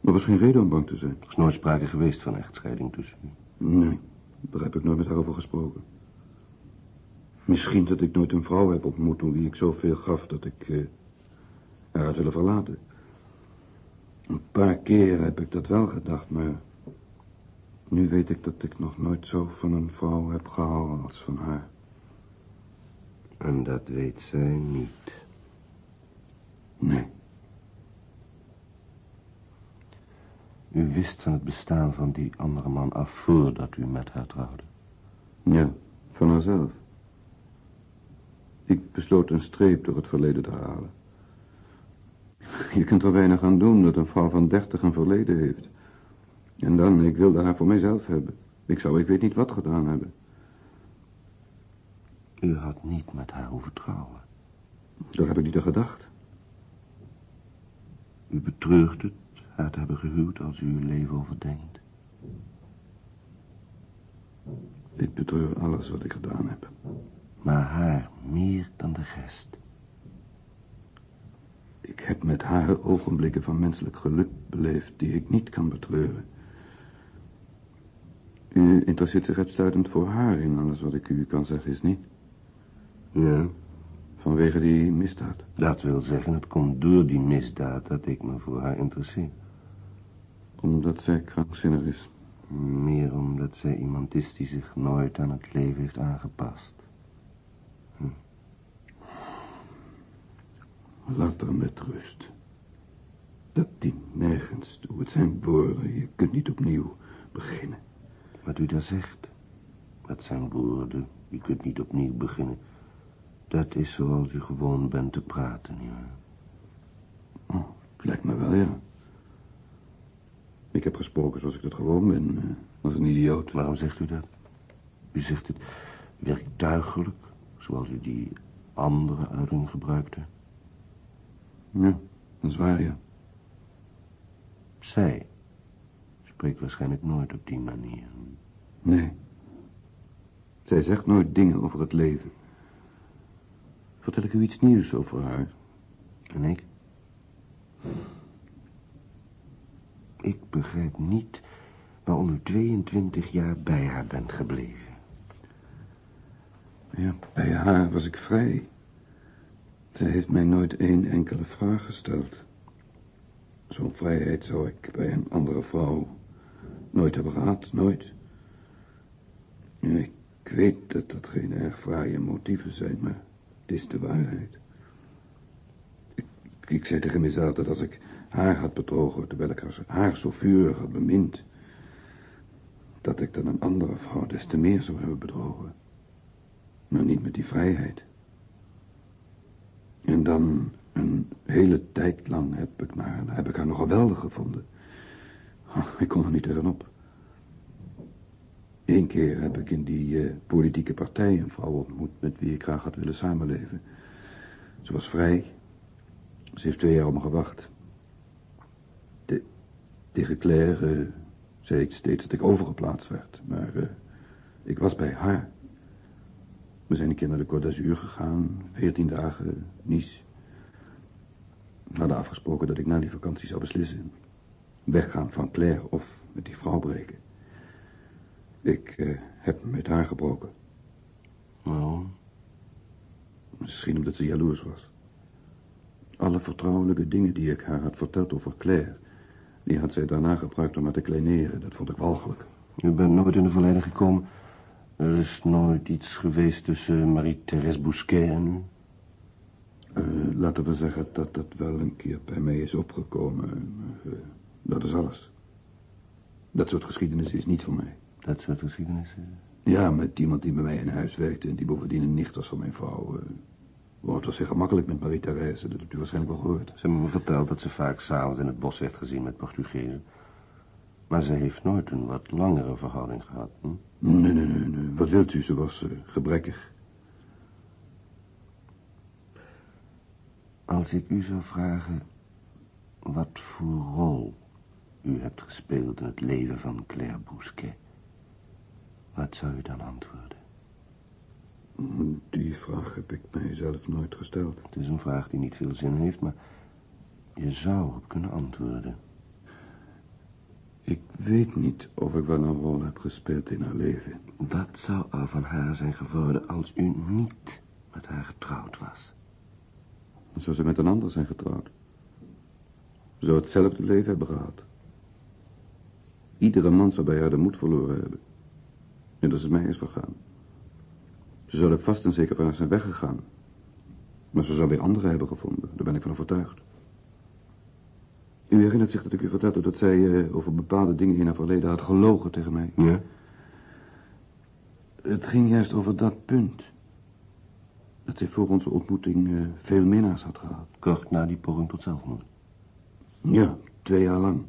Er was geen reden om bang te zijn. Er is nooit sprake geweest van echtscheiding tussen u? Nee, daar heb ik nooit met haar over gesproken. Misschien dat ik nooit een vrouw heb ontmoet om wie ik zoveel gaf dat ik uh, haar had willen verlaten. Een paar keer heb ik dat wel gedacht, maar nu weet ik dat ik nog nooit zo van een vrouw heb gehouden als van haar. En dat weet zij niet. Nee. U wist van het bestaan van die andere man af voordat u met haar trouwde? Ja, van haarzelf. Ik besloot een streep door het verleden te halen. Je kunt er weinig aan doen dat een vrouw van dertig een verleden heeft. En dan, ik wilde haar voor mijzelf hebben. Ik zou ik weet niet wat gedaan hebben. U had niet met haar hoeven trouwen. Daar heb ik niet aan gedacht. U betreurt het haar te hebben gehuwd als u uw leven overdenkt. Ik betreur alles wat ik gedaan heb. Maar haar meer dan de rest. Ik heb met haar ogenblikken van menselijk geluk beleefd die ik niet kan betreuren. U interesseert zich uitsluitend voor haar in alles wat ik u kan zeggen, is niet? Ja. Vanwege die misdaad? Dat wil zeggen, het komt door die misdaad dat ik me voor haar interesseer. Omdat zij krankzinnig is? Meer omdat zij iemand is die zich nooit aan het leven heeft aangepast. Hm. Laat haar met rust. Dat dient nergens toe. Het zijn woorden. Je kunt niet opnieuw beginnen. Wat u daar zegt, dat zijn woorden. Je kunt niet opnieuw beginnen. Dat is zoals u gewoon bent te praten, ja. Oh, het lijkt me wel, ja. Ik heb gesproken zoals ik dat gewoon ben, eh, als een idioot. Waarom zegt u dat? U zegt het werktuigelijk, zoals u die andere uiting gebruikte. Ja, dat is waar, ja. Zij spreekt waarschijnlijk nooit op die manier. Nee. Zij zegt nooit dingen over het leven. Vertel ik u iets nieuws over haar? En ik? Ik begrijp niet waarom u 22 jaar bij haar bent gebleven. Ja, bij haar was ik vrij. Zij heeft mij nooit één enkele vraag gesteld. Zo'n vrijheid zou ik bij een andere vrouw nooit hebben gehad, nooit. Ik weet dat dat geen erg fraaie motieven zijn, maar het is de waarheid. Ik, zei tegen mezelf dat als ik haar had bedrogen, terwijl ik haar, haar zo vurig had bemind, dat ik dan een andere vrouw des te meer zou hebben bedrogen. Maar niet met die vrijheid. En dan een hele tijd lang heb ik, naar, heb ik haar nog geweldig gevonden. Ik kon er niet tegenop. Eén keer heb ik in die uh, politieke partij een vrouw ontmoet met wie ik graag had willen samenleven. Ze was vrij. Ze heeft twee jaar op me gewacht. De, tegen Claire uh, zei ik steeds dat ik overgeplaatst werd, maar uh, ik was bij haar. We zijn een keer naar de Côte gegaan, veertien dagen, Nice. We hadden afgesproken dat ik na die vakantie zou beslissen. Weggaan van Claire of met die vrouw breken. Ik uh, heb met haar gebroken. Waarom? Misschien omdat ze jaloers was. Alle vertrouwelijke dingen die ik haar had verteld over Claire... die had zij daarna gebruikt om haar te kleineren. Dat vond ik walgelijk. U bent nooit in de verleiding gekomen... Er is nooit iets geweest tussen Marie-Thérèse Bousquet en u? Uh, laten we zeggen dat dat wel een keer bij mij is opgekomen. Uh, dat is alles. Dat soort geschiedenis is niet voor mij. Dat soort geschiedenis? Ja, met iemand die bij mij in huis werkte... en die bovendien een nicht was van mijn vrouw. Uh, oh, het was heel gemakkelijk met Marie-Thérèse. Dat hebt u waarschijnlijk wel gehoord. Ze hebben me verteld dat ze vaak s'avonds in het bos werd gezien met Portugezen. Maar ze heeft nooit een wat langere verhouding gehad, hm? Nee, nee, nee, nee. Wat wilt u? Ze was uh, gebrekkig. Als ik u zou vragen... wat voor rol u hebt gespeeld in het leven van Claire Bousquet... wat zou u dan antwoorden? Die vraag heb ik mijzelf nooit gesteld. Het is een vraag die niet veel zin heeft, maar... je zou op kunnen antwoorden... Ik weet niet of ik wel een rol heb gespeeld in haar leven. Wat zou er van haar zijn geworden als u niet met haar getrouwd was? Zou ze met een ander zijn getrouwd? Zou hetzelfde leven hebben gehad. Iedere man zou bij haar de moed verloren hebben. Net als het mij is vergaan. Ze zou er vast en zeker van haar zijn weggegaan. Maar ze zou weer anderen hebben gevonden. Daar ben ik van overtuigd. U herinnert zich dat ik u vertelde dat zij uh, over bepaalde dingen in haar verleden had gelogen tegen mij. Ja? Het ging juist over dat punt. Dat zij voor onze ontmoeting uh, veel minnaars had gehad. Kort na die poging tot zelfmoord? Ja, twee jaar lang.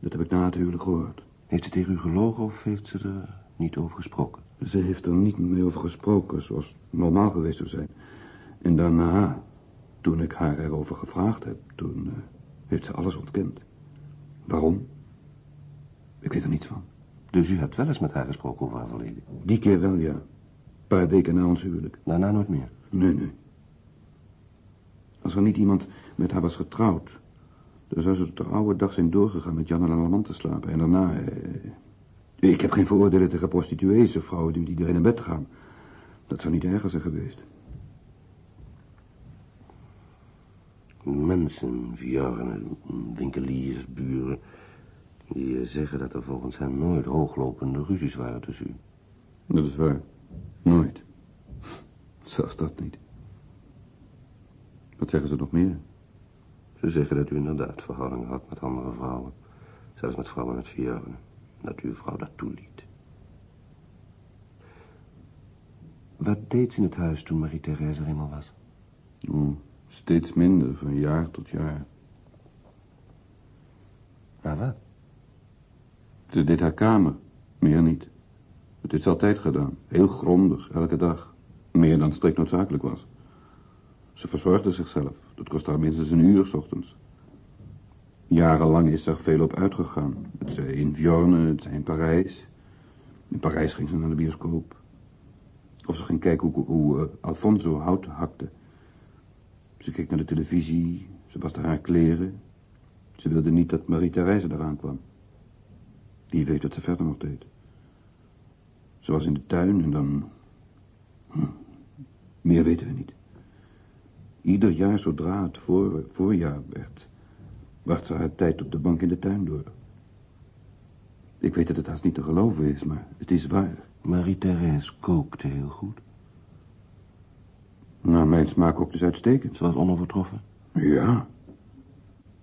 Dat heb ik na het huwelijk gehoord. Heeft ze tegen u gelogen of heeft ze er niet over gesproken? Ze heeft er niet meer over gesproken, zoals normaal geweest zou zijn. En daarna, toen ik haar erover gevraagd heb, toen... Uh, heeft ze alles ontkend. Waarom? Ik weet er niets van. Dus u hebt wel eens met haar gesproken over haar verleden? Die keer wel, ja. Een paar weken na ons huwelijk. Daarna nooit meer? Nee, nee. Als er niet iemand met haar was getrouwd... dan zou ze tot de oude dag zijn doorgegaan met Jan en Lamant te slapen. En daarna... Eh, ik heb geen vooroordelen tegen prostituees of vrouwen die met iedereen naar bed gaan. Dat zou niet erger zijn geweest. mensen, Viarne, winkeliers, buren... die zeggen dat er volgens hen nooit hooglopende ruzies waren tussen u. Dat is waar. Nooit. Zelfs dat niet. Wat zeggen ze nog meer? Ze zeggen dat u inderdaad verhoudingen had met andere vrouwen. Zelfs met vrouwen met viergen. Dat uw vrouw dat toeliet. Wat deed ze in het huis toen Marie-Thérèse er eenmaal was? Oh, steeds minder, van jaar tot jaar. Maar wat? Ze deed haar kamer, meer niet. Het is altijd gedaan, heel grondig, elke dag. Meer dan strikt noodzakelijk was. Ze verzorgde zichzelf, dat kostte haar minstens een uur s ochtends. Jarenlang is er veel op uitgegaan. Het zij in Viorne, het zij in Parijs. In Parijs ging ze naar de bioscoop. Of ze ging kijken hoe, uh, Alfonso hout hakte. Ze keek naar de televisie, ze waste haar kleren. Ze wilde niet dat Marie-Therese eraan kwam. Wie weet wat ze verder nog deed. Ze was in de tuin en dan... Hm, meer weten we niet. Ieder jaar zodra het voor, voorjaar werd... wacht ze haar tijd op de bank in de tuin door. Ik weet dat het haast niet te geloven is, maar het is waar. Marie-Thérèse kookte heel goed. Nou, mijn smaak ook dus uitstekend. Ze was onovertroffen. Ja.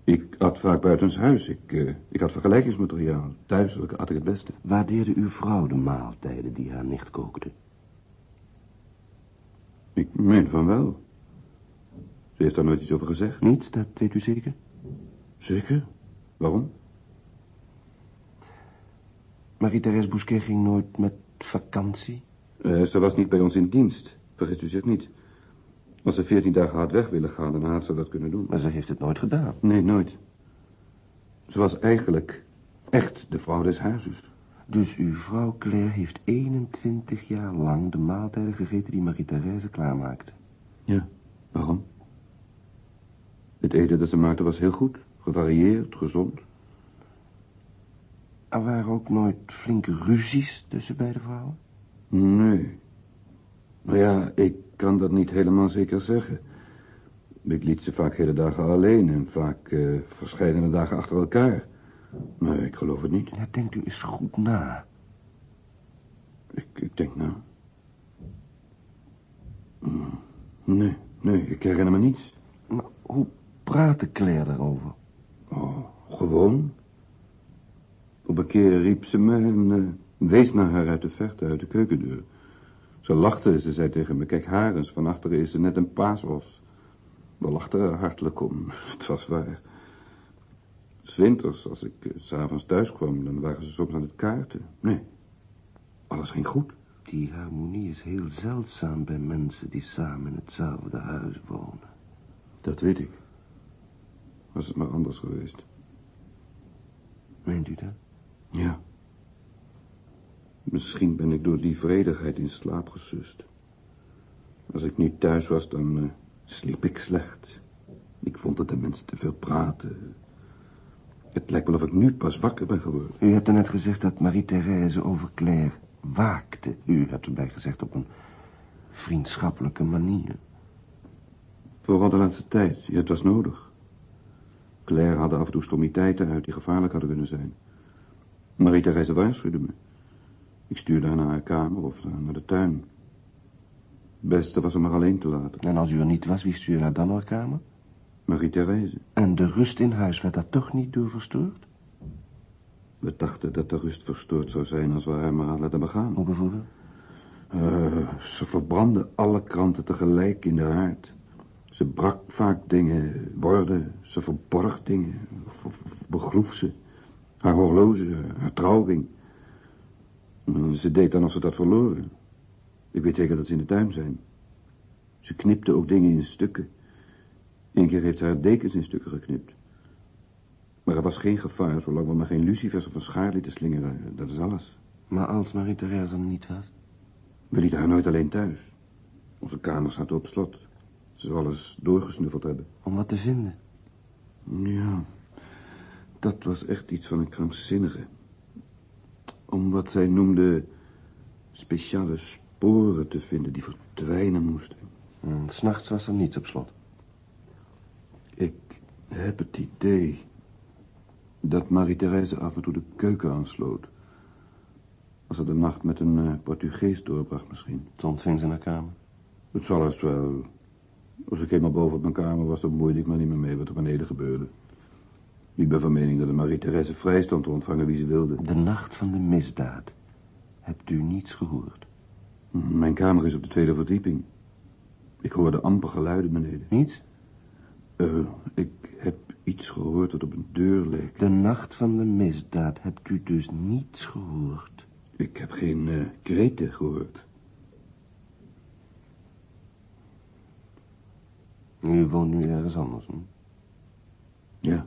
Ik at vaak buitenshuis. Ik, uh, ik had vergelijkingsmateriaal. Thuis at ik het beste. Waardeerde uw vrouw de maaltijden die haar nicht kookte? Ik meen van wel. Ze heeft daar nooit iets over gezegd. Niets, dat weet u zeker? Zeker? Waarom? Marie-Thérèse Bousquet ging nooit met vakantie? Uh, ze was niet bij ons in dienst. Vergis u zich niet. Als ze veertien dagen had weg willen gaan, dan had ze dat kunnen doen. Maar ze heeft het nooit gedaan. Nee, nooit. Ze was eigenlijk echt de vrouw des huizes. Dus uw vrouw Claire heeft 21 jaar lang de maaltijden gegeten die Marie-Thérèse klaarmaakte? Ja, waarom? Het eten dat ze maakte was heel goed, gevarieerd, gezond. Er waren ook nooit flinke ruzies tussen beide vrouwen? Nee. Nou ja, ik kan dat niet helemaal zeker zeggen. Ik liet ze vaak hele dagen alleen en vaak uh, verscheidene dagen achter elkaar. Maar ik geloof het niet. Ja, denkt u eens goed na. Ik, ik denk na. Mm, nee, nee, ik herinner me niets. Maar hoe praatte Claire daarover? Oh, gewoon. Op een keer riep ze me en uh, wees naar haar uit de verte, uit de keukendeur. Ze lachte en ze zei tegen me, kijk haar eens, van achteren is ze net een paasos. We lachten er hartelijk om, het was waar. Zwinters, als ik uh, s'avonds thuis kwam, dan waren ze soms aan het kaarten. Nee, alles ging goed. Die harmonie is heel zeldzaam bij mensen die samen in hetzelfde huis wonen. Dat weet ik. Was het maar anders geweest. Meent u dat? Ja. Misschien ben ik door die vredigheid in slaap gesust. Als ik niet thuis was, dan uh, sliep ik slecht. Ik vond dat de mensen te veel praten. Het lijkt wel of ik nu pas wakker ben geworden. U hebt net gezegd dat Marie-Thérèse over Claire waakte. U hebt erbij gezegd op een vriendschappelijke manier. Vooral de laatste tijd. Ja, het was nodig. Claire had af en toe stommiteiten uit die gevaarlijk hadden kunnen zijn. Marie-Thérèse waarschuwde me. Ik stuurde haar naar haar kamer of naar de tuin. Het beste was hem maar alleen te laten. En als u er niet was, wie stuurde haar dan naar haar kamer? Marie-Thérèse. En de rust in huis werd daar toch niet door verstoord? We dachten dat de rust verstoord zou zijn als we haar maar hadden laten begaan. Hoe bijvoorbeeld? Uh, ze verbrandde alle kranten tegelijk in de haard. Ze brak vaak dingen, borden, ze verborg dingen, of, of begroef ze. Haar horloge, haar trouwring. Ze deed dan of ze dat verloren. Ik weet zeker dat ze in de tuin zijn. Ze knipte ook dingen in stukken. Eén keer heeft ze haar dekens in stukken geknipt. Maar er was geen gevaar, zolang we maar geen lucifers of een schaar lieten slingeren. Dat is alles. Maar als Marie-Thérèse er niet was? We lieten haar nooit alleen thuis. Onze kamer staat op slot. Ze alles doorgesnuffeld hebben. Om wat te vinden? Ja, dat was echt iets van een krankzinnige. Om wat zij noemde speciale sporen te vinden die verdwijnen moesten. En s'nachts was er niets op slot. Ik heb het idee dat Marie-Thérèse af en toe de keuken aansloot. Als ze de nacht met een uh, Portugees doorbracht misschien. Toen ontving ze naar kamer. Het zal eens wel. Als ik eenmaal boven op mijn kamer was, dan boeide ik me niet meer mee wat er beneden gebeurde. Ik ben van mening dat de Marie-Therese vrij stond te ontvangen wie ze wilde. De nacht van de misdaad. Hebt u niets gehoord? Mijn kamer is op de tweede verdieping. Ik hoorde amper geluiden beneden. Niets? Uh, ik heb iets gehoord dat op een deur leek. De nacht van de misdaad hebt u dus niets gehoord? Ik heb geen uh, kreten gehoord. U woont nu ergens anders, hè? Ja.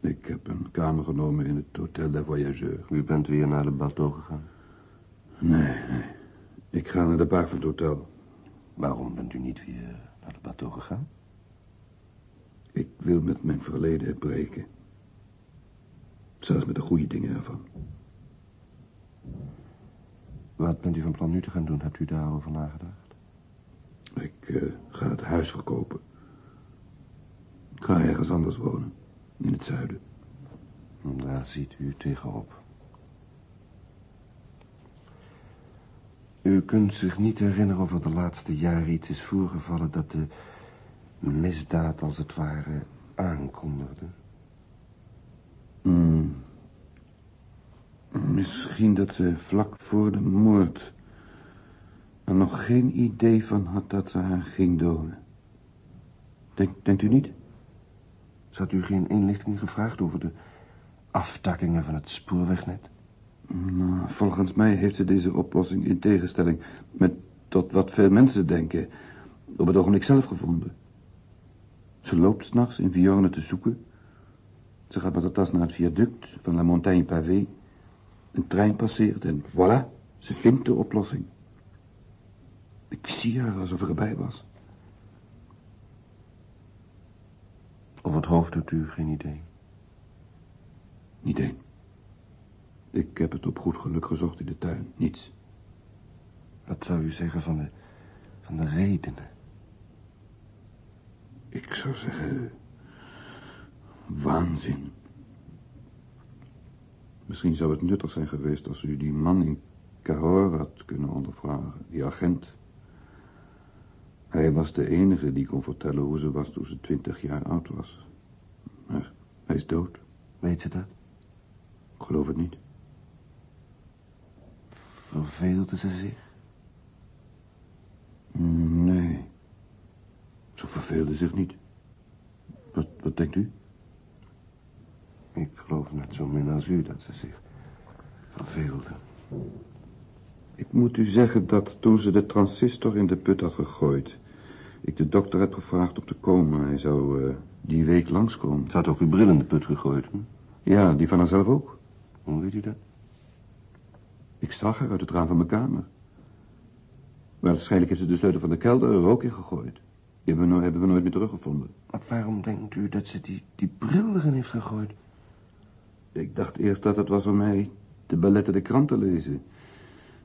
Ik heb een kamer genomen in het Hotel des Voyageurs. U bent weer naar de bateau gegaan? Nee, nee. Ik ga naar de bar van het hotel. Waarom bent u niet weer naar de bateau gegaan? Ik wil met mijn verleden breken. Zelfs met de goede dingen ervan. Wat bent u van plan nu te gaan doen? Hebt u daarover nagedacht? Ik uh, ga het huis verkopen. Ik ga ergens anders wonen. In het zuiden. Daar ziet u tegenop. U kunt zich niet herinneren of er de laatste jaren iets is voorgevallen dat de misdaad als het ware aankondigde? Hmm. Misschien dat ze vlak voor de moord er nog geen idee van had dat ze haar ging doden. Denk, denkt u niet? Had u geen inlichting gevraagd over de aftakkingen van het spoorwegnet? Nou, volgens mij heeft ze deze oplossing in tegenstelling met tot wat veel mensen denken op het ogenblik zelf gevonden. Ze loopt s'nachts in Viorne te zoeken. Ze gaat met haar tas naar het viaduct van La Montagne Pavé. Een trein passeert en voilà, ze vindt de oplossing. Ik zie haar alsof er erbij was. Of het hoofd hebt u geen idee? Niet één. Ik heb het op goed geluk gezocht in de tuin. Niets. Wat zou u zeggen van de, van de redenen? Ik zou zeggen... Waanzin. Misschien zou het nuttig zijn geweest als u die man in Cahors had kunnen ondervragen. Die agent. Hij was de enige die kon vertellen hoe ze was toen ze twintig jaar oud was. Maar hij is dood. Weet ze dat? Ik geloof het niet. Verveelde ze zich? Nee. Ze verveelde zich niet. Wat, wat denkt u? Ik geloof net zo min als u dat ze zich verveelde. Ik moet u zeggen dat toen ze de transistor in de put had gegooid... ik de dokter heb gevraagd om te komen. Hij zou uh, die week langskomen. Ze had ook uw bril in de put gegooid, hè? Ja, die van haarzelf ook. Hoe weet u dat? Ik zag haar uit het raam van mijn kamer. Waarschijnlijk heeft ze de sleutel van de kelder er ook in gegooid. Die hebben we, no hebben we nooit meer teruggevonden. Maar waarom denkt u dat ze die, die bril erin heeft gegooid? Ik dacht eerst dat het was om mij de balletten de krant te lezen.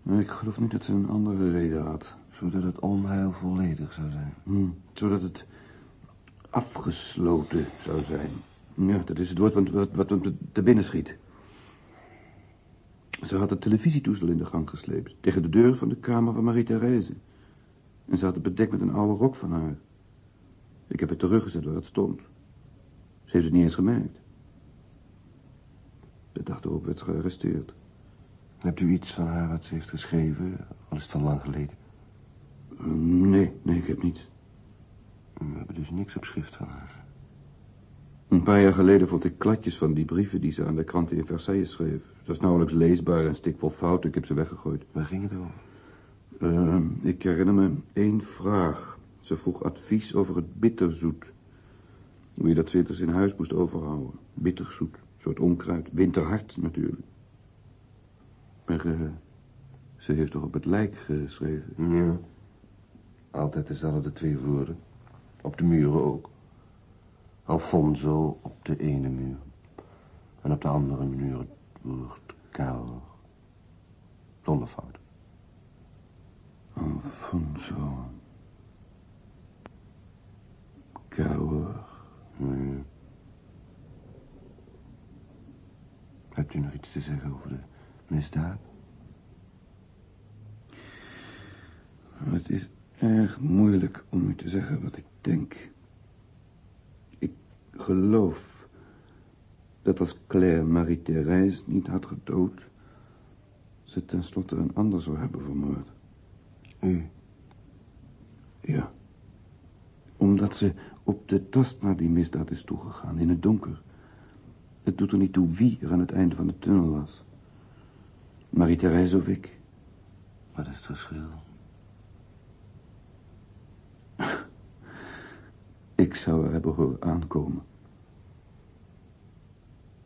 Maar ik geloof niet dat ze een andere reden had. Zodat het onheil volledig zou zijn. Hm, zodat het afgesloten zou zijn. Ja, dat is het woord wat, wat, wat te binnen schiet. Ze had het televisietoestel in de gang gesleept. Tegen de deur van de kamer van Marie-Therese. En ze had het bedekt met een oude rok van haar. Ik heb het teruggezet waar het stond. Ze heeft het niet eens gemerkt. De dag erop werd ze gearresteerd. Hebt u iets van haar wat ze heeft geschreven, al is het al lang geleden? Nee, nee, ik heb niets. We hebben dus niks op schrift van haar. Een paar jaar geleden vond ik kladjes van die brieven die ze aan de kranten in Versailles schreef. Dat is nauwelijks leesbaar en stikvol fouten. Ik heb ze weggegooid. Waar ging het over? Uh, ik herinner me één vraag. Ze vroeg advies over het bitterzoet. Hoe je dat winters in huis moest overhouden. Bitterzoet. Een soort onkruid. Winterhard natuurlijk. Maar uh, ze heeft toch op het lijk geschreven? Ja. Altijd dezelfde twee woorden. Op de muren ook. Alfonso op de ene muur. En op de andere muur het woord kuil. Zonder fout. Alfonso. Kuil. Nee. Hebt u nog iets te zeggen over de misdaad? Het is erg moeilijk om u te zeggen wat ik denk. Ik geloof dat als Claire Marie-Thérèse niet had gedood... ze tenslotte een ander zou hebben vermoord. U? Ja. Omdat ze op de tast naar die misdaad is toegegaan, in het donker. Het doet er niet toe wie er aan het einde van de tunnel was. Marie-Thérèse of ik. Wat is het verschil? Ik zou er hebben horen aankomen.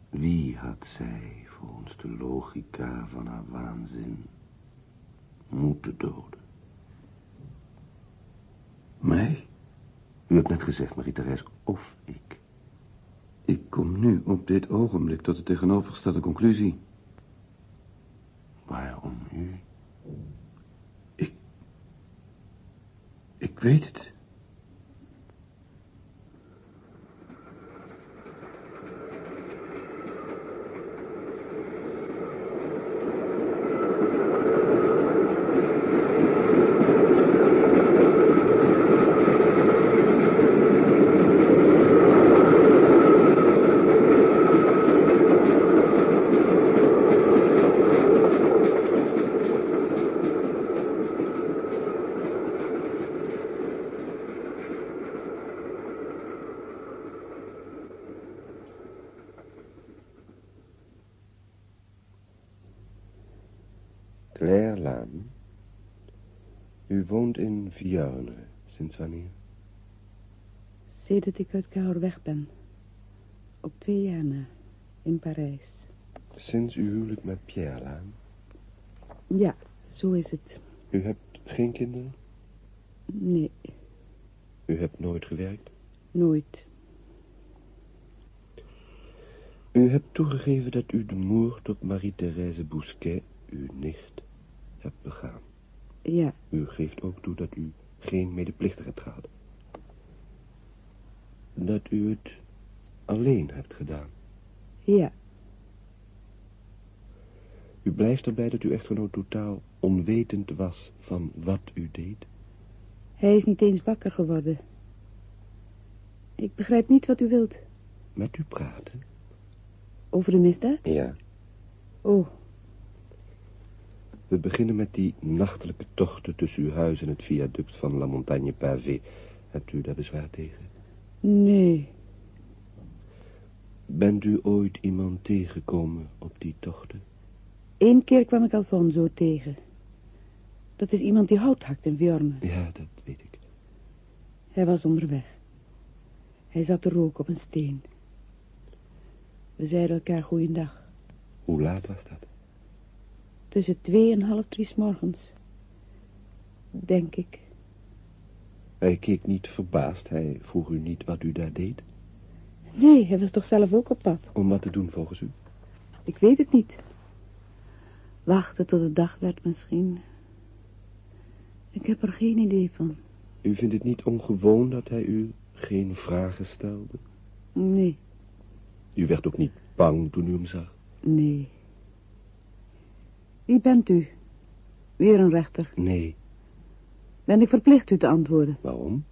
Wie had zij volgens de logica van haar waanzin moeten doden? Mij? U hebt net gezegd, Marie-Thérèse, of ik. Ik kom nu op dit ogenblik tot de tegenovergestelde conclusie. Waarom u? Weet. Sinds wanneer? Sedert ik uit Cahors weg ben. Op twee jaar na. In Parijs. Sinds uw huwelijk met Pierre Laan. Ja, zo is het. U hebt geen kinderen? Nee, U hebt nooit gewerkt? nooit. U hebt toegegeven dat u de moord op Marie-Thérèse Bousquet, uw nicht, hebt begaan. Ja, U geeft ook toe dat u geen medeplichtig hebt gehad. Dat u het alleen hebt gedaan. ja, U blijft erbij dat uw echtgenoot totaal onwetend was van wat u deed. hij is niet eens wakker geworden. Ik begrijp niet wat u wilt. Met u praten? Over de misdaad? Ja. Oh, We beginnen met die nachtelijke tochten tussen uw huis en het viaduct van La Montagne Pavé. Hebt u daar bezwaar tegen? nee. Bent u ooit iemand tegengekomen op die tochten? Eén keer kwam ik Alfonso tegen. Dat is iemand die hout hakt in Viorne. Ja, dat weet ik. Hij was onderweg. Hij zat te roken op een steen. We zeiden elkaar goeiedag. Hoe laat was dat? Tussen twee en half drie 's morgens. Denk ik. Hij keek niet verbaasd. Hij vroeg u niet wat u daar deed. Nee, hij was toch zelf ook op pad? Om wat te doen volgens u? Ik weet het niet. Wachten tot het dag werd misschien. Ik heb er geen idee van. U vindt het niet ongewoon dat hij u geen vragen stelde? Nee, U werd ook niet bang toen u hem zag? nee. Wie bent u? Weer een rechter. Nee. Ben ik verplicht u te antwoorden? Waarom?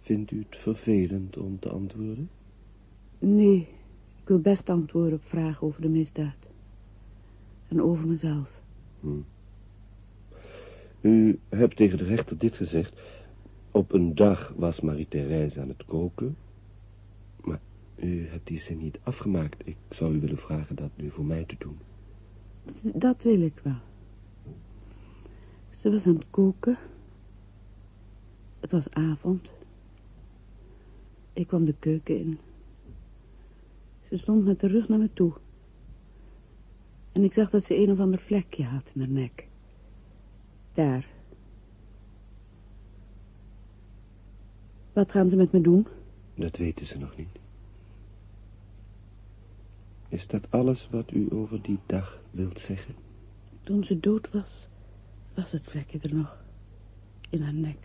Vindt u het vervelend om te antwoorden? Nee, ik wil best antwoorden op vragen over de misdaad. En over mezelf. Hm. U hebt tegen de rechter dit gezegd. Op een dag was Marie-Thérèse aan het koken. Maar u hebt die zin niet afgemaakt. Ik zou u willen vragen dat nu voor mij te doen. Dat wil ik wel. Ze was aan het koken. Het was avond. Ik kwam de keuken in. Ze stond met de rug naar me toe. En ik zag dat ze een of ander vlekje had in haar nek. Daar. Wat gaan ze met me doen? Dat weten ze nog niet. Is dat alles wat u over die dag wilt zeggen? Toen ze dood was, was het vlekje er nog. In haar nek.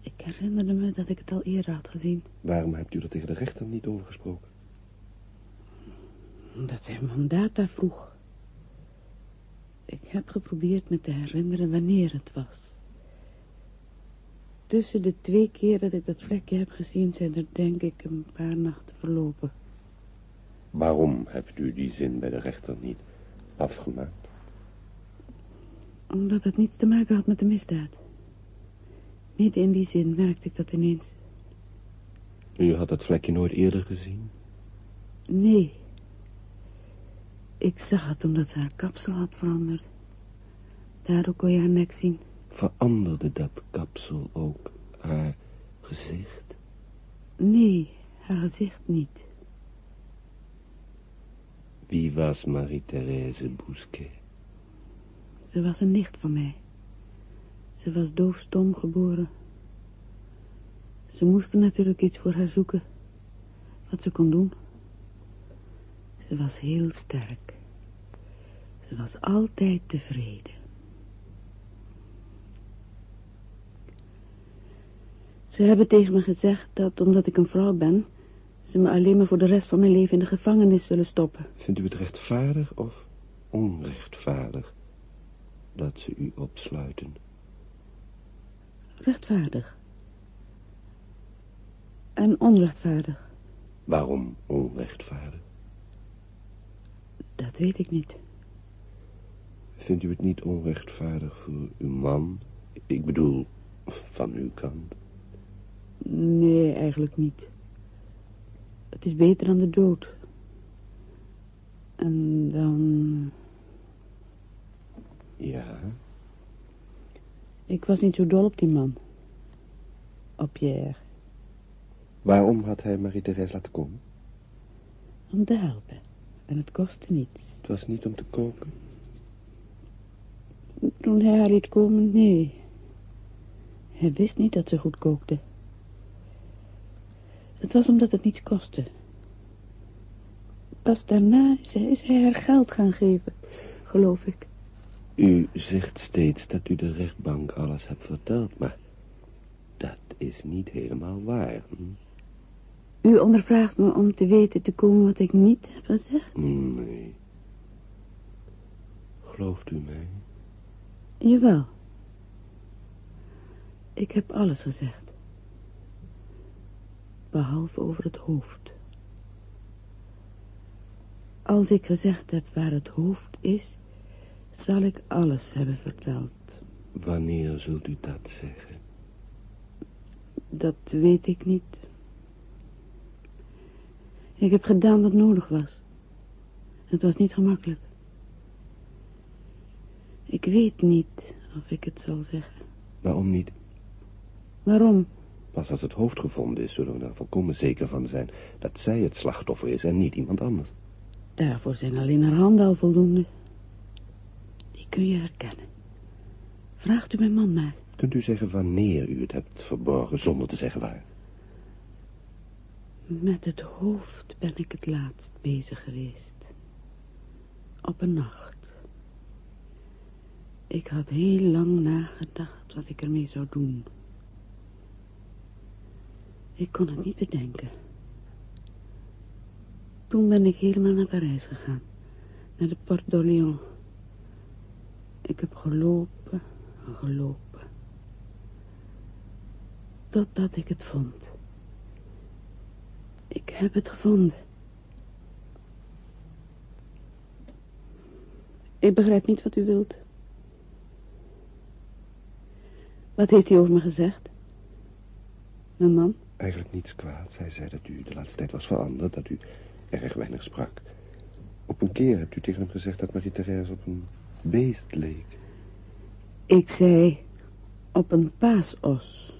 Ik herinnerde me dat ik het al eerder had gezien. Waarom hebt u er tegen de rechter niet over gesproken? Omdat hij mandaat daar vroeg. Ik heb geprobeerd me te herinneren wanneer het was. Tussen de twee keer dat ik dat vlekje heb gezien... zijn er denk ik een paar nachten verlopen. Waarom hebt u die zin bij de rechter niet afgemaakt? Omdat het niets te maken had met de misdaad. Midden in die zin merkte ik dat ineens. U had dat vlekje nooit eerder gezien? Nee. Ik zag het omdat ze haar kapsel had veranderd. Daardoor kon je haar nek zien. Veranderde dat kapsel ook haar gezicht? Nee, haar gezicht niet. Wie was Marie-Thérèse Bousquet? Ze was een nicht van mij. Ze was doofstom geboren. Ze moesten natuurlijk iets voor haar zoeken. Wat ze kon doen. Ze was heel sterk. Ze was altijd tevreden. Ze hebben tegen me gezegd dat omdat ik een vrouw ben... ze me alleen maar voor de rest van mijn leven in de gevangenis zullen stoppen. Vindt u het rechtvaardig of onrechtvaardig dat ze u opsluiten? Rechtvaardig. En onrechtvaardig. Waarom onrechtvaardig? Dat weet ik niet. Vindt u het niet onrechtvaardig voor uw man? Ik bedoel, van uw kant. Nee, eigenlijk niet. Het is beter dan de dood. En dan... Ja, Ik was niet zo dol op die man. Op Pierre. waarom had hij Marie-Thérèse laten komen? Om te helpen. En het kostte niets. Het was niet om te koken. Toen hij haar liet komen, nee. Hij wist niet dat ze goed kookte. Het was omdat het niets kostte. Pas daarna is hij, is hij haar geld gaan geven, geloof ik. U zegt steeds dat u de rechtbank alles hebt verteld, maar dat is niet helemaal waar. hm? U ondervraagt me om te weten te komen wat ik niet heb gezegd? Nee. Gelooft u mij? Jawel. Ik heb alles gezegd. Behalve over het hoofd. Als ik gezegd heb waar het hoofd is, zal ik alles hebben verteld. Wanneer zult u dat zeggen? Dat weet ik niet. Ik heb gedaan wat nodig was. Het was niet gemakkelijk. Ik weet niet of ik het zal zeggen. Waarom niet? Waarom? Pas als het hoofd gevonden is, zullen we er volkomen zeker van zijn dat zij het slachtoffer is en niet iemand anders. Daarvoor zijn alleen haar handen al voldoende. Die kun je herkennen. Vraagt u mijn man maar. Kunt u zeggen wanneer u het hebt verborgen zonder te zeggen waar? Met het hoofd ben ik het laatst bezig geweest. Op een nacht. Ik had heel lang nagedacht wat ik ermee zou doen. Ik kon het niet bedenken. Toen ben ik helemaal naar Parijs gegaan. Naar de Porte d'Orléans. Ik heb gelopen en gelopen. Totdat ik het vond. Ik heb het gevonden. Ik begrijp niet wat u wilt. Wat heeft hij over me gezegd? Mijn man? Eigenlijk niets kwaad. Hij zei dat u de laatste tijd was veranderd, dat u erg weinig sprak. Op een keer hebt u tegen hem gezegd dat Marie-Thérèse op een beest leek. Ik zei op een paasos.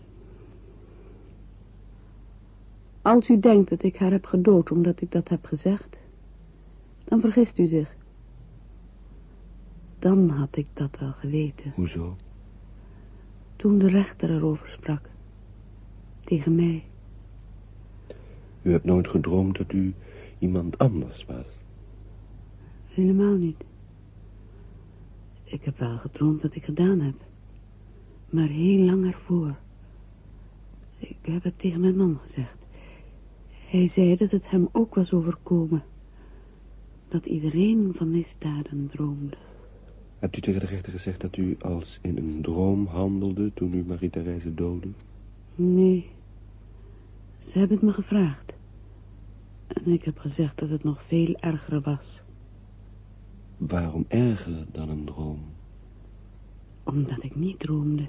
Als u denkt dat ik haar heb gedood omdat ik dat heb gezegd, dan vergist u zich. Dan had ik dat wel geweten. Hoezo? Toen de rechter erover sprak. Tegen mij. U hebt nooit gedroomd dat u iemand anders was. Helemaal niet. Ik heb wel gedroomd wat ik gedaan heb. Maar heel lang ervoor. Ik heb het tegen mijn man gezegd. Hij zei dat het hem ook was overkomen. Dat iedereen van misdaden droomde. Hebt u tegen de rechter gezegd dat u als in een droom handelde toen u Marie-Thérèse doodde? Nee. Ze hebben het me gevraagd. En ik heb gezegd dat het nog veel erger was. Waarom erger dan een droom? Omdat ik niet droomde.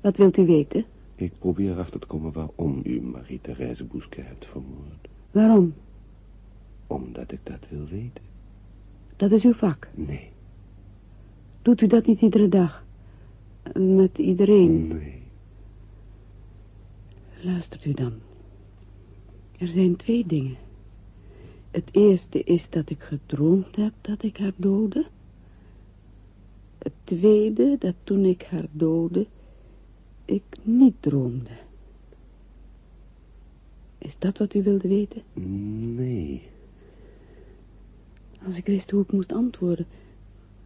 Wat wilt u weten? Ik probeer erachter te komen waarom u Marie-Thérèse Bousquet hebt vermoord. Waarom? Omdat ik dat wil weten. Dat is uw vak. Nee. Doet u dat niet iedere dag? Met iedereen? Nee. Luistert u dan. Er zijn twee dingen. Het eerste is dat ik gedroomd heb dat ik haar doodde. Het tweede, dat toen ik haar doodde, ik niet droomde. Is dat wat u wilde weten? Nee. Als ik wist hoe ik moest antwoorden,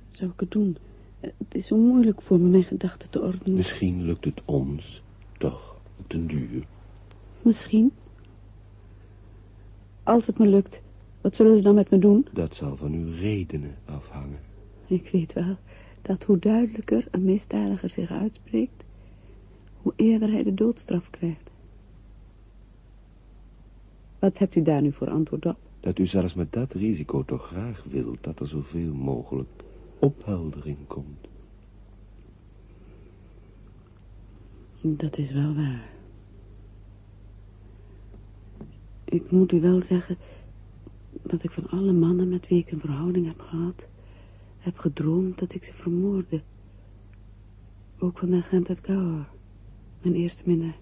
zou ik het doen. Het is zo moeilijk voor me mijn gedachten te ordenen. Misschien lukt het ons toch op den duur. Misschien. Als het me lukt, wat zullen ze dan met me doen? Dat zal van uw redenen afhangen. Ik weet wel dat hoe duidelijker een misdadiger zich uitspreekt, hoe eerder hij de doodstraf krijgt. Wat hebt u daar nu voor antwoord op? Dat u zelfs met dat risico toch graag wilt dat er zoveel mogelijk opheldering komt. Dat is wel waar. Ik moet u wel zeggen dat ik van alle mannen met wie ik een verhouding heb gehad, heb gedroomd dat ik ze vermoordde. Ook van de agent uit Cahors, mijn eerste minnaar.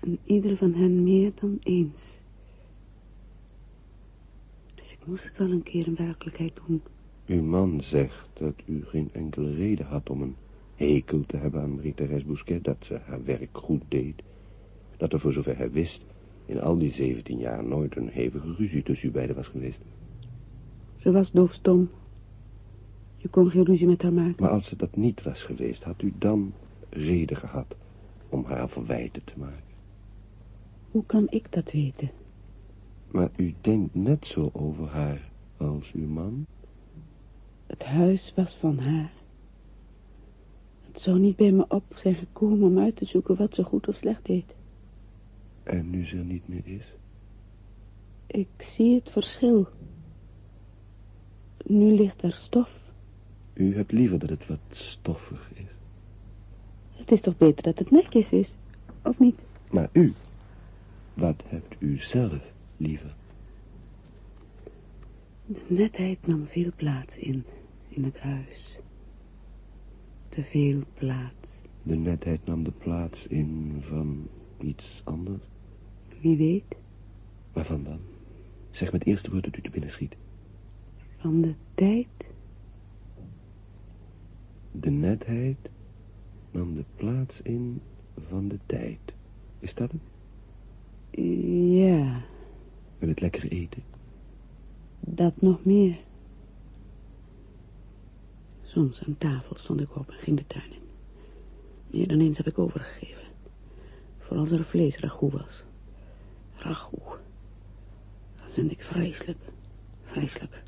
En ieder van hen meer dan eens. Dus ik moest het wel een keer in werkelijkheid doen. Uw man zegt dat u geen enkele reden had om een hekel te hebben aan Marie-Thérèse Bousquet, dat ze haar werk goed deed. Dat er voor zover hij wist in al die zeventien jaar nooit een hevige ruzie tussen u beiden was geweest. Ze was doofstom. Je kon geen ruzie met haar maken. Maar als ze dat niet was geweest, had u dan reden gehad om haar verwijten te maken. Hoe kan ik dat weten? Maar u denkt net zo over haar als uw man? Het huis was van haar. Het zou niet bij me op zijn gekomen om uit te zoeken wat ze goed of slecht deed. En nu ze er niet meer is? Ik zie het verschil. Nu ligt er stof. U hebt liever dat het wat stoffig is. Het is toch beter dat het netjes is, of niet? Maar u, wat hebt u zelf liever? De netheid nam veel plaats in, in het huis. Te veel plaats. De netheid nam de plaats in van iets anders. Wie weet, Waarvan dan? Zeg met het eerste woord dat u te binnen schiet. van de tijd. De netheid nam de plaats in van de tijd. Is dat het? Ja, Met het lekkere eten? dat nog meer. Soms aan tafel stond ik op en ging de tuin in. Meer dan eens heb ik overgegeven. Vooral als er vlees ragout was. Ragout. Dat vind ik vreselijk. Vreselijk.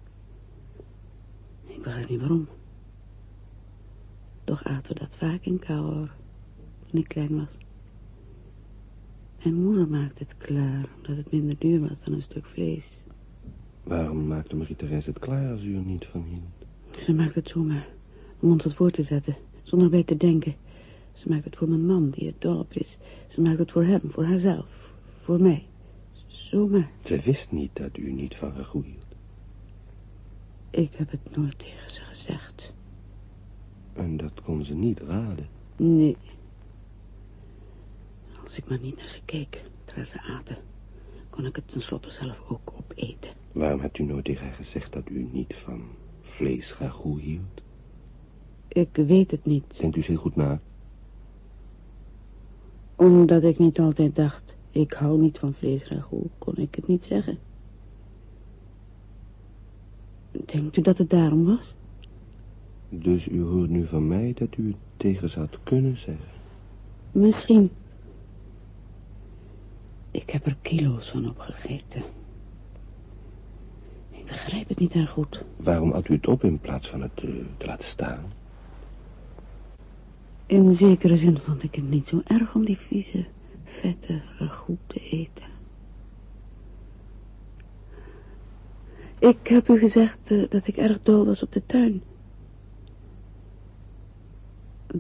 Ik begrijp niet waarom. Toch aten we dat vaak in Cahors, toen ik klein was. Mijn moeder maakte het klaar, omdat het minder duur was dan een stuk vlees. Waarom maakte Marie-Thérèse het klaar als u er niet van hield? Ze maakt het zomaar, om ons het voor te zetten, zonder bij te denken. Ze maakt het voor mijn man, die dol op is. Ze maakt het voor hem, voor haarzelf, voor mij. Zomaar. Ze wist niet dat u niet van ragout hield. Ik heb het nooit tegen ze gezegd. En dat kon ze niet raden. Nee. Als ik maar niet naar ze keek, terwijl ze aten, kon ik het tenslotte zelf ook opeten. Waarom hebt u nooit tegen haar gezegd dat u niet van vleesragout hield? Ik weet het niet, Denkt u zeer goed na. omdat ik niet altijd dacht, ik hou niet van vleesragout, kon ik het niet zeggen. Denkt u dat het daarom was? Dus u hoort nu van mij dat u het tegen had kunnen zeggen. Misschien. Ik heb er kilo's van opgegeten. Ik begrijp het niet erg goed. Waarom had u het op in plaats van het eh, te laten staan? In zekere zin vond ik het niet zo erg om die vieze, vette ragout te eten. Ik heb u gezegd eh, dat ik erg dol was op de tuin.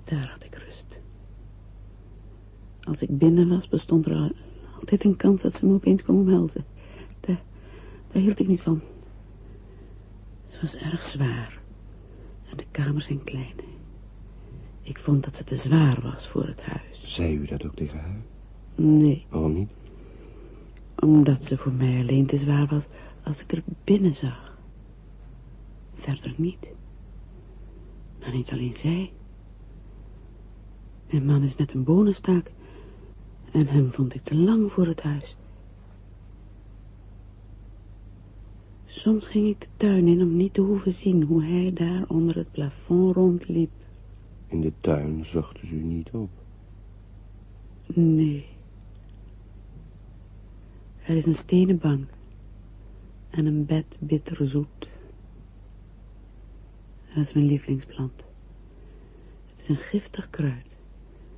Daar had ik rust. Als ik binnen was, bestond er al- altijd een kans dat ze me opeens kon omhelzen. Daar, daar hield ik niet van. Het was erg zwaar. En de kamers zijn klein. Ik vond dat ze te zwaar was voor het huis. Zei u dat ook tegen haar? Nee, Waarom niet? omdat ze voor mij alleen te zwaar was als ik er binnen zag. Verder niet. Maar niet alleen zij. Mijn man is net een bonenstaak. En hem vond ik te lang voor het huis. Soms ging ik de tuin in om niet te hoeven zien hoe hij daar onder het plafond rondliep. In de tuin zochten ze u niet op. Nee. Er is een stenen bank. En een bed bitterzoet. Dat is mijn lievelingsplant. Het is een giftig kruid.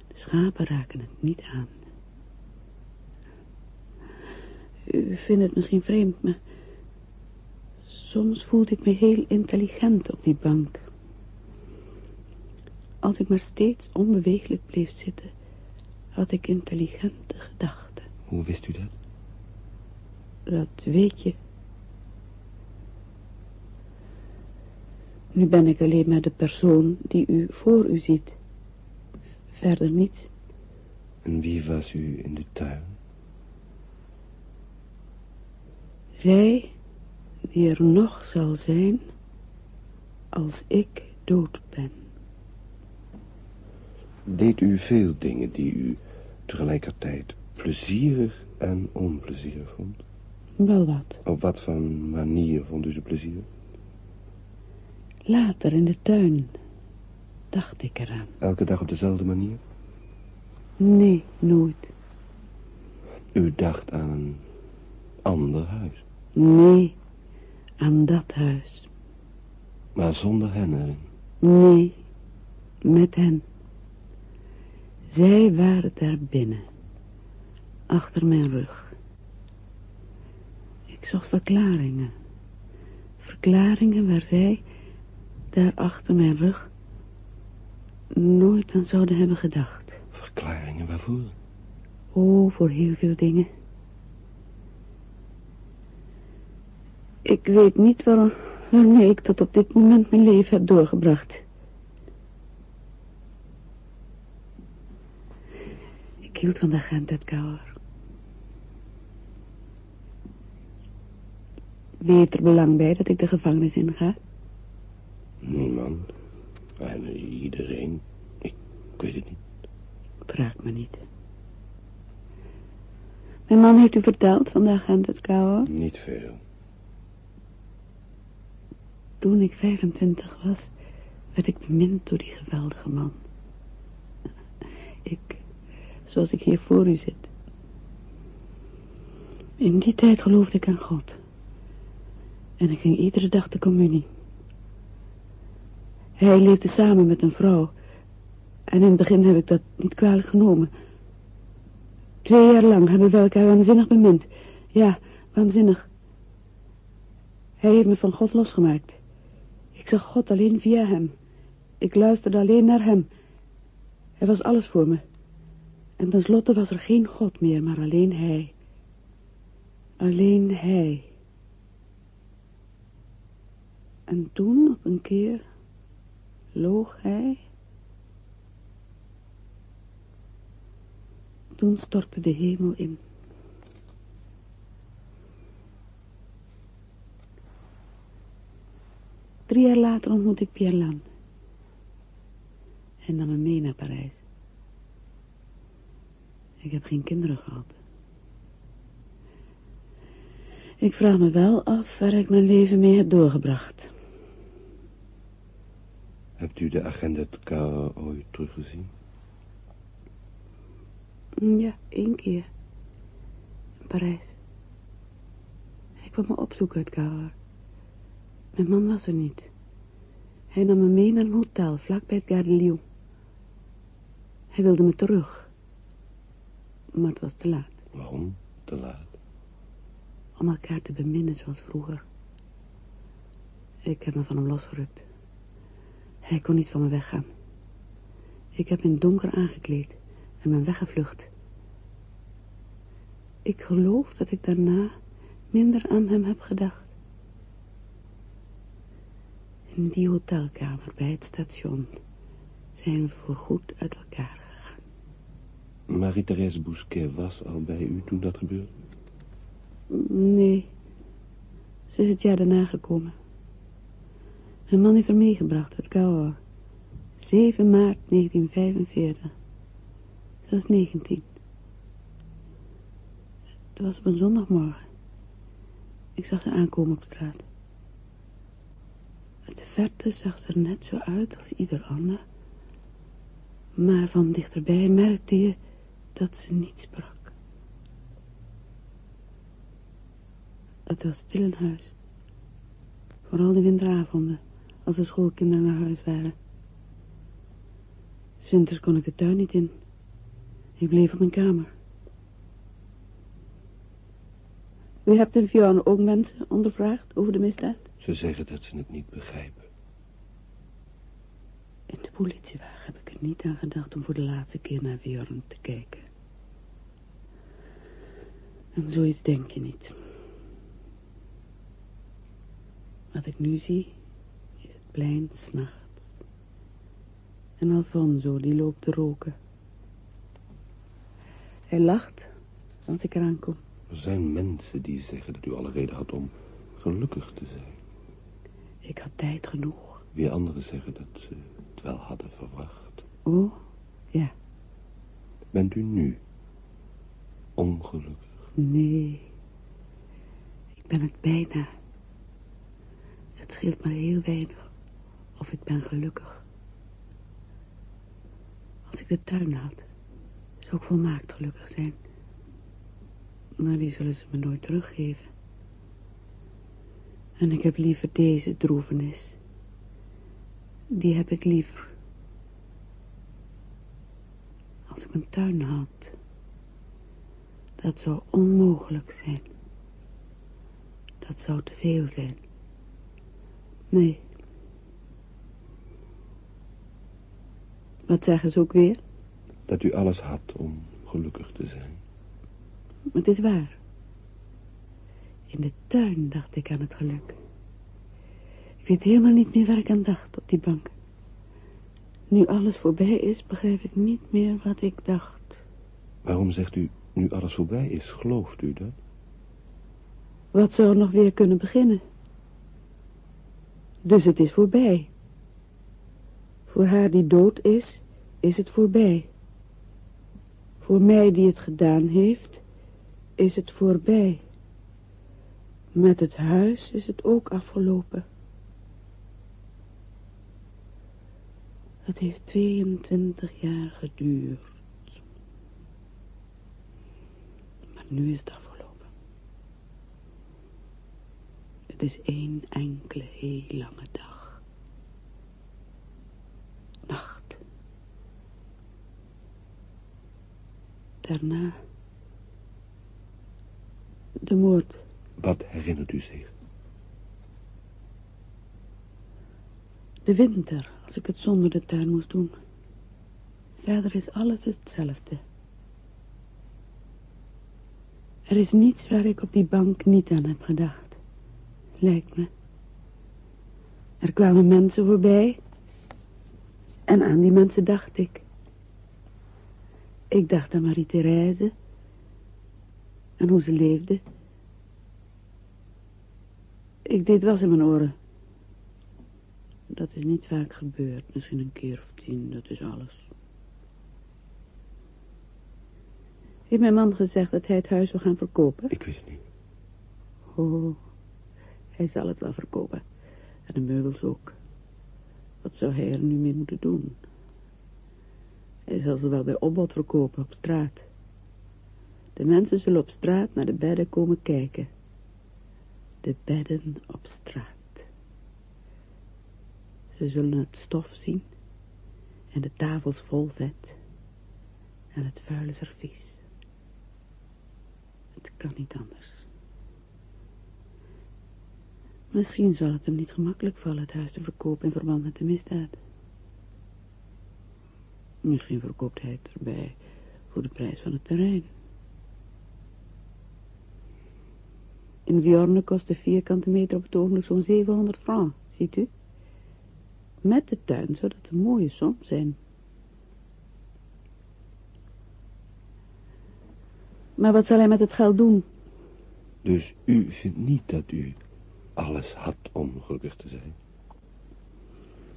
De schapen raken het niet aan. U vindt het misschien vreemd, maar... Soms voelde ik me heel intelligent op die bank. Als ik maar steeds onbeweeglijk bleef zitten had ik intelligente gedachten. Hoe wist u dat? Dat weet je. Nu ben ik alleen maar de persoon die u voor u ziet. Verder niets. En wie was u in de tuin? Zij die er nog zal zijn als ik dood ben. Deed u veel dingen die u tegelijkertijd plezierig en onplezierig vond? Wel wat. Op wat voor manier vond u ze plezier? Later in de tuin dacht ik eraan. Elke dag op dezelfde manier? Nee, nooit. U dacht aan een ander huis, Nee, aan dat huis. maar zonder hen erin. Nee, met hen. Zij waren daar binnen, achter mijn rug. Ik zocht verklaringen. Verklaringen waar zij, daar achter mijn rug, nooit aan zouden hebben gedacht. Verklaringen waarvoor? Oh, voor heel veel dingen. Ik weet niet waarom, waarmee ik tot op dit moment mijn leven heb doorgebracht. Ik hield van de agent uit. Wie heeft er belang bij dat ik de gevangenis inga? Niemand. En iedereen. Ik, ik weet het niet. Het raakt me niet. Mijn man heeft u verteld van de agent uit? Niet veel. Toen ik 25 was, werd ik bemind door die geweldige man. Ik, zoals ik hier voor u zit. In die tijd geloofde ik aan God. En ik ging iedere dag de communie. Hij leefde samen met een vrouw. En in het begin heb ik dat niet kwalijk genomen. Twee jaar lang hebben we elkaar waanzinnig bemind. Ja, waanzinnig. Hij heeft me van God losgemaakt. Ik zag God alleen via hem. Ik luisterde alleen naar hem. Hij was alles voor me. En tenslotte was er geen God meer, maar alleen hij. Alleen hij. En toen, op een keer, loog hij. Toen stortte de hemel in. Drie jaar later ontmoette ik Pierre Lan. Hij nam me mee naar Parijs. Ik heb geen kinderen gehad. Ik vraag me wel af waar ik mijn leven mee heb doorgebracht. Hebt u de uit Kouwer ooit teruggezien? Ja, één keer. In Parijs. Hij kwam me opzoeken uit Kouwer. Mijn man was er niet. Hij nam me mee naar een hotel, vlakbij het Gare de Lyon. Hij wilde me terug. Maar het was te laat. Waarom te laat? Om elkaar te beminnen zoals vroeger. Ik heb me van hem losgerukt. Hij kon niet van me weggaan. Ik heb in donker aangekleed en ben weggevlucht. Ik geloof dat ik daarna minder aan hem heb gedacht. In die hotelkamer bij het station zijn we voorgoed uit elkaar. Marie-Thérèse Bousquet was al bij u toen dat gebeurde? Nee, ze is het jaar daarna gekomen. Mijn man heeft haar meegebracht uit Cahors. 7 maart 1945. Ze was 19. Het was op een zondagmorgen. Ik zag ze aankomen op straat. Uit de verte zag ze er net zo uit als ieder ander. Maar van dichterbij merkte je dat ze niet sprak. Het was stil in huis. Vooral de winteravonden, als de schoolkinderen naar huis waren. S winters kon ik de tuin niet in. Ik bleef op mijn kamer. U hebt in Vianen ook mensen ondervraagd over de misdaad? Ze zeggen dat ze het niet begrijpen. In de politiewagen heb ik er niet aan gedacht om voor de laatste keer naar Björn te kijken. En zoiets denk je niet. Wat ik nu zie, is het plein s'nachts. En Alfonso, die loopt te roken. Hij lacht als ik eraan kom. Er zijn mensen die zeggen dat u alle reden had om gelukkig te zijn. Ik had tijd genoeg. Weer anderen zeggen dat ze het wel hadden verwacht. Oh, ja. Bent u nu ongelukkig? Nee. Ik ben het bijna. Het scheelt maar heel weinig of ik ben gelukkig. Als ik de tuin had, zou ik volmaakt gelukkig zijn. Maar die zullen ze me nooit teruggeven. En ik heb liever deze droevenis. Die heb ik liever. Als ik een tuin had. Dat zou onmogelijk zijn. Dat zou te veel zijn. Nee. Wat zeggen ze ook weer? Dat u alles had om gelukkig te zijn. Het is waar. In de tuin dacht ik aan het geluk. Ik weet helemaal niet meer waar ik aan dacht op die bank. Nu alles voorbij is, begrijp ik niet meer wat ik dacht. Waarom zegt u, nu alles voorbij is, gelooft u dat? Wat zou er nog weer kunnen beginnen? Dus het is voorbij. Voor haar die dood is, is het voorbij. Voor mij die het gedaan heeft, is het voorbij. Met het huis is het ook afgelopen. Het heeft 22 jaar geduurd. Maar nu is het afgelopen. Het is één enkele heel lange dag. Nacht. Daarna... De moord. Wat herinnert u zich? De winter, als ik het zonder de tuin moest doen. Verder is alles hetzelfde. Er is niets waar ik op die bank niet aan heb gedacht. Lijkt me. Er kwamen mensen voorbij. En aan die mensen dacht ik. Ik dacht aan Marie-Thérèse. En hoe ze leefde. Ik deed was in mijn oren. Dat is niet vaak gebeurd. Misschien een keer of tien, dat is alles. Heeft mijn man gezegd dat hij het huis wil gaan verkopen? Ik wist het niet. Oh, hij zal het wel verkopen. En de meubels ook. Wat zou hij er nu mee moeten doen? Hij zal ze wel bij opbod verkopen op straat. De mensen zullen op straat naar de bedden komen kijken. De bedden op straat. Ze zullen het stof zien en de tafels vol vet en het vuile servies. Kan niet anders. Misschien zal het hem niet gemakkelijk vallen het huis te verkopen in verband met de misdaad. Misschien verkoopt hij het erbij voor de prijs van het terrein. In Viorne kost de vierkante meter op het ogenblik zo'n 700 francs, ziet u? Met de tuin zou dat een mooie som zijn. Maar wat zal hij met het geld doen? Dus u vindt niet dat u alles had om gelukkig te zijn?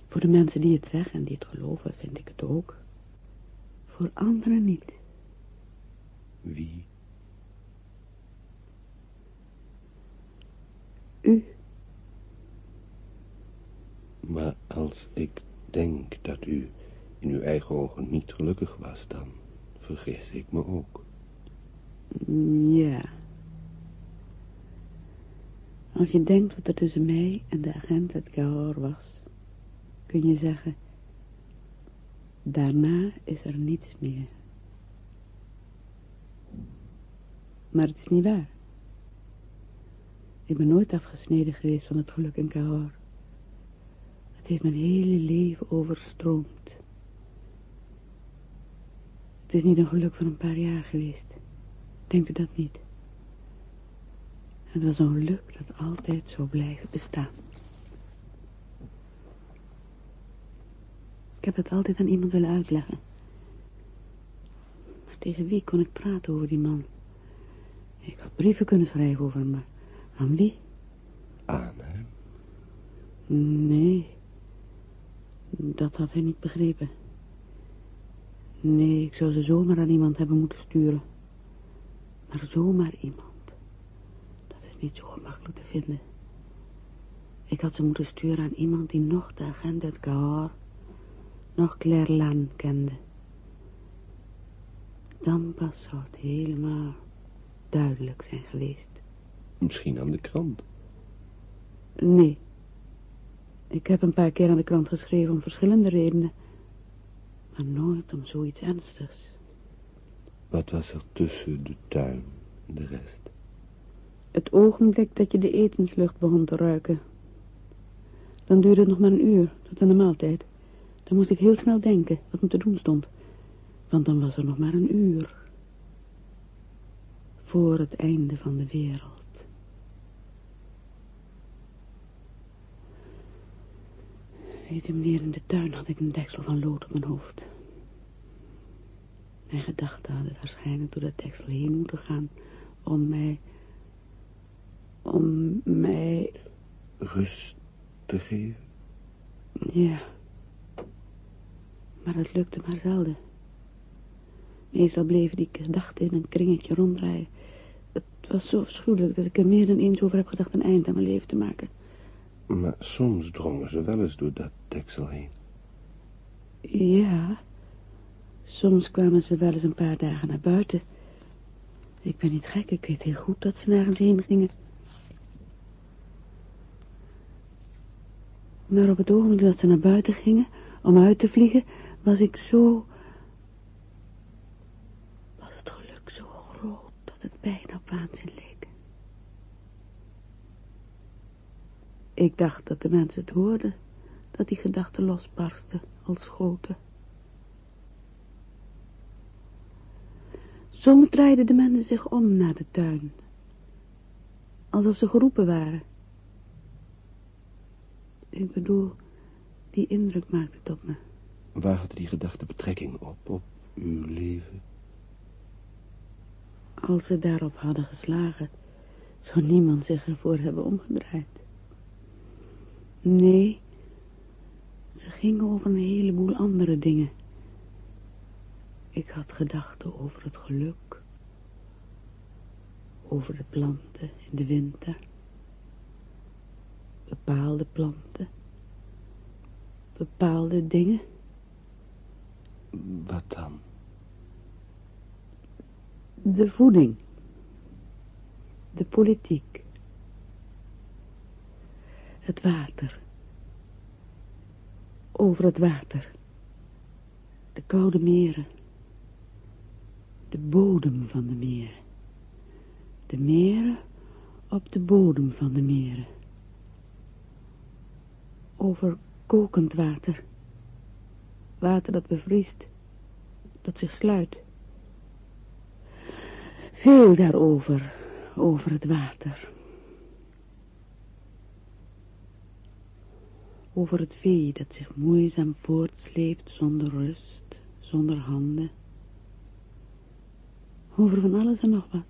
Voor de mensen die het zeggen en die het geloven, vind ik het ook. Voor anderen niet. Wie? U. Maar als ik denk dat u in uw eigen ogen niet gelukkig was, dan vergis ik me ook. Ja. Als je denkt wat er tussen mij en de agent uit Cahors was, kun je zeggen, daarna is er niets meer. Maar het is niet waar. Ik ben nooit afgesneden geweest van het geluk in Cahors. Het heeft mijn hele leven overstroomd. Het is niet een geluk van een paar jaar geweest. Denkt u dat niet? Het was een geluk dat altijd zou blijven bestaan. Ik heb het altijd aan iemand willen uitleggen. Maar tegen wie kon ik praten over die man? Ik had brieven kunnen schrijven over hem, maar aan wie? Aan hem? Nee, dat had hij niet begrepen. Nee, ik zou ze zomaar aan iemand hebben moeten sturen. Maar zomaar iemand. Dat is niet zo gemakkelijk te vinden. Ik had ze moeten sturen aan iemand die nog de agent uit Cahors, nog Claire Lan kende. Dan pas zou het helemaal duidelijk zijn geweest. Misschien aan de krant. Nee. Ik heb een paar keer aan de krant geschreven om verschillende redenen. Maar nooit om zoiets ernstigs. Wat was er tussen de tuin en de rest? Het ogenblik dat je de etenslucht begon te ruiken. Dan duurde het nog maar een uur, tot aan de maaltijd. Dan moest ik heel snel denken wat me te doen stond. Want dan was er nog maar een uur. Voor het einde van de wereld. Weet u, meneer, in de tuin had ik een deksel van lood op mijn hoofd. Mijn gedachten hadden waarschijnlijk door dat deksel heen moeten gaan om mij... om mij... Rust te geven? Ja. Maar het lukte maar zelden. Meestal bleven die gedachten in een kringetje ronddraaien. Het was zo afschuwelijk dat ik er meer dan eens over heb gedacht een eind aan mijn leven te maken. Maar soms drongen ze wel eens door dat deksel heen. Ja, soms kwamen ze wel eens een paar dagen naar buiten. Ik ben niet gek, ik weet heel goed dat ze nergens heen gingen. Maar op het ogenblik dat ze naar buiten gingen, om uit te vliegen, was ik zo... Was het geluk zo groot dat het bijna waanzin leek. Ik dacht dat de mensen het hoorden, dat die gedachten losbarsten als schoten. Soms draaiden de mensen zich om naar de tuin, alsof ze geroepen waren. Ik bedoel, die indruk maakte het op me. Waar had die gedachte betrekking op, op uw leven? Als ze daarop hadden geslagen, zou niemand zich ervoor hebben omgedraaid. Nee, ze gingen over een heleboel andere dingen. Ik had gedachten over het geluk, over de planten in de winter, bepaalde planten, bepaalde dingen. Wat dan? De voeding, de politiek, het water, over het water. De koude meren. De bodem van de meren. De meren op de bodem van de meren. Over kokend water. Water dat bevriest, dat zich sluit. Veel daarover, over het water. Over het vee dat zich moeizaam voortsleept zonder rust, zonder handen. Over van alles en nog wat.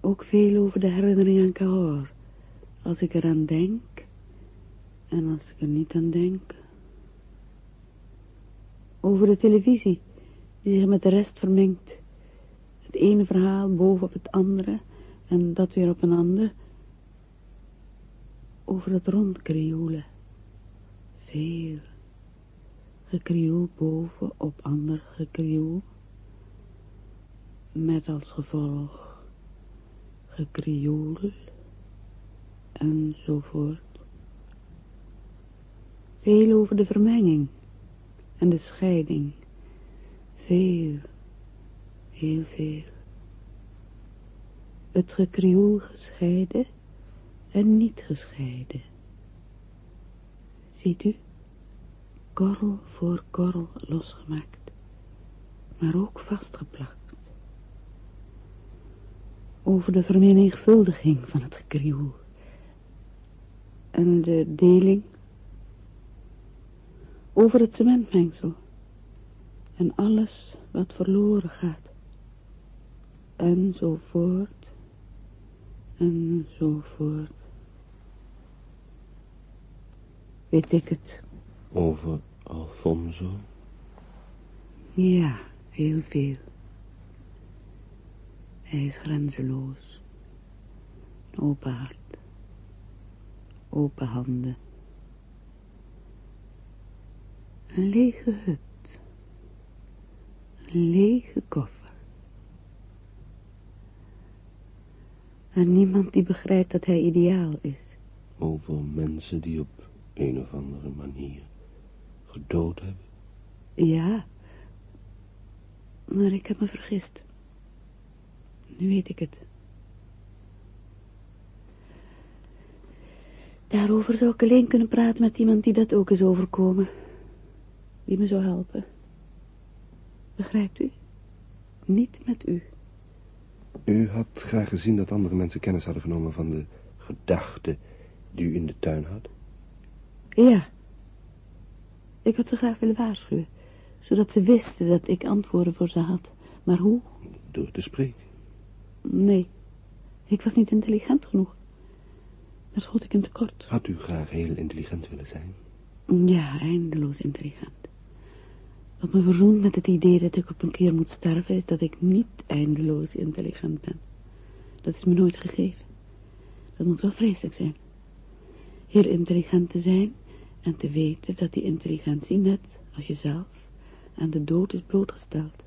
Ook veel over de herinnering aan Cahors. Als ik eraan denk en als ik er niet aan denk. Over de televisie die zich met de rest vermengt. Het ene verhaal boven op het andere en dat weer op een ander. Over het rondkrioelen. Veel. Gekrioel boven op ander gekrioel. Met als gevolg gekrioel enzovoort. Veel over de vermenging en de scheiding. Veel, heel veel. Het gekrioel gescheiden en niet gescheiden. Ziet u, korrel voor korrel losgemaakt, maar ook vastgeplakt. Over de vermenigvuldiging van het gekrioel en de deling over het cementmengsel en alles wat verloren gaat. Enzovoort, enzovoort. Weet ik het? Over Alfonso? Ja, heel veel. Hij is grenzeloos. Een open hart. Open handen. Een lege hut. Een lege koffer. En niemand die begrijpt dat hij ideaal is. Over mensen die op een of andere manier gedood hebben? Ja. Maar ik heb me vergist. Nu weet ik het. Daarover zou ik alleen kunnen praten met iemand die dat ook is overkomen. Die me zou helpen. Begrijpt u? Niet met u. U had graag gezien dat andere mensen kennis hadden genomen van de gedachten die u in de tuin had? Ja. Ik had ze graag willen waarschuwen. Zodat ze wisten dat ik antwoorden voor ze had. Maar hoe? Door te spreken. Nee. Ik was niet intelligent genoeg. Daar schoot ik in tekort. Had u graag heel intelligent willen zijn? Ja, eindeloos intelligent. Wat me verzoent met het idee dat ik op een keer moet sterven... is dat ik niet eindeloos intelligent ben. Dat is me nooit gegeven. Dat moet wel vreselijk zijn. Heel intelligent te zijn en te weten dat die intelligentie net als jezelf aan de dood is blootgesteld.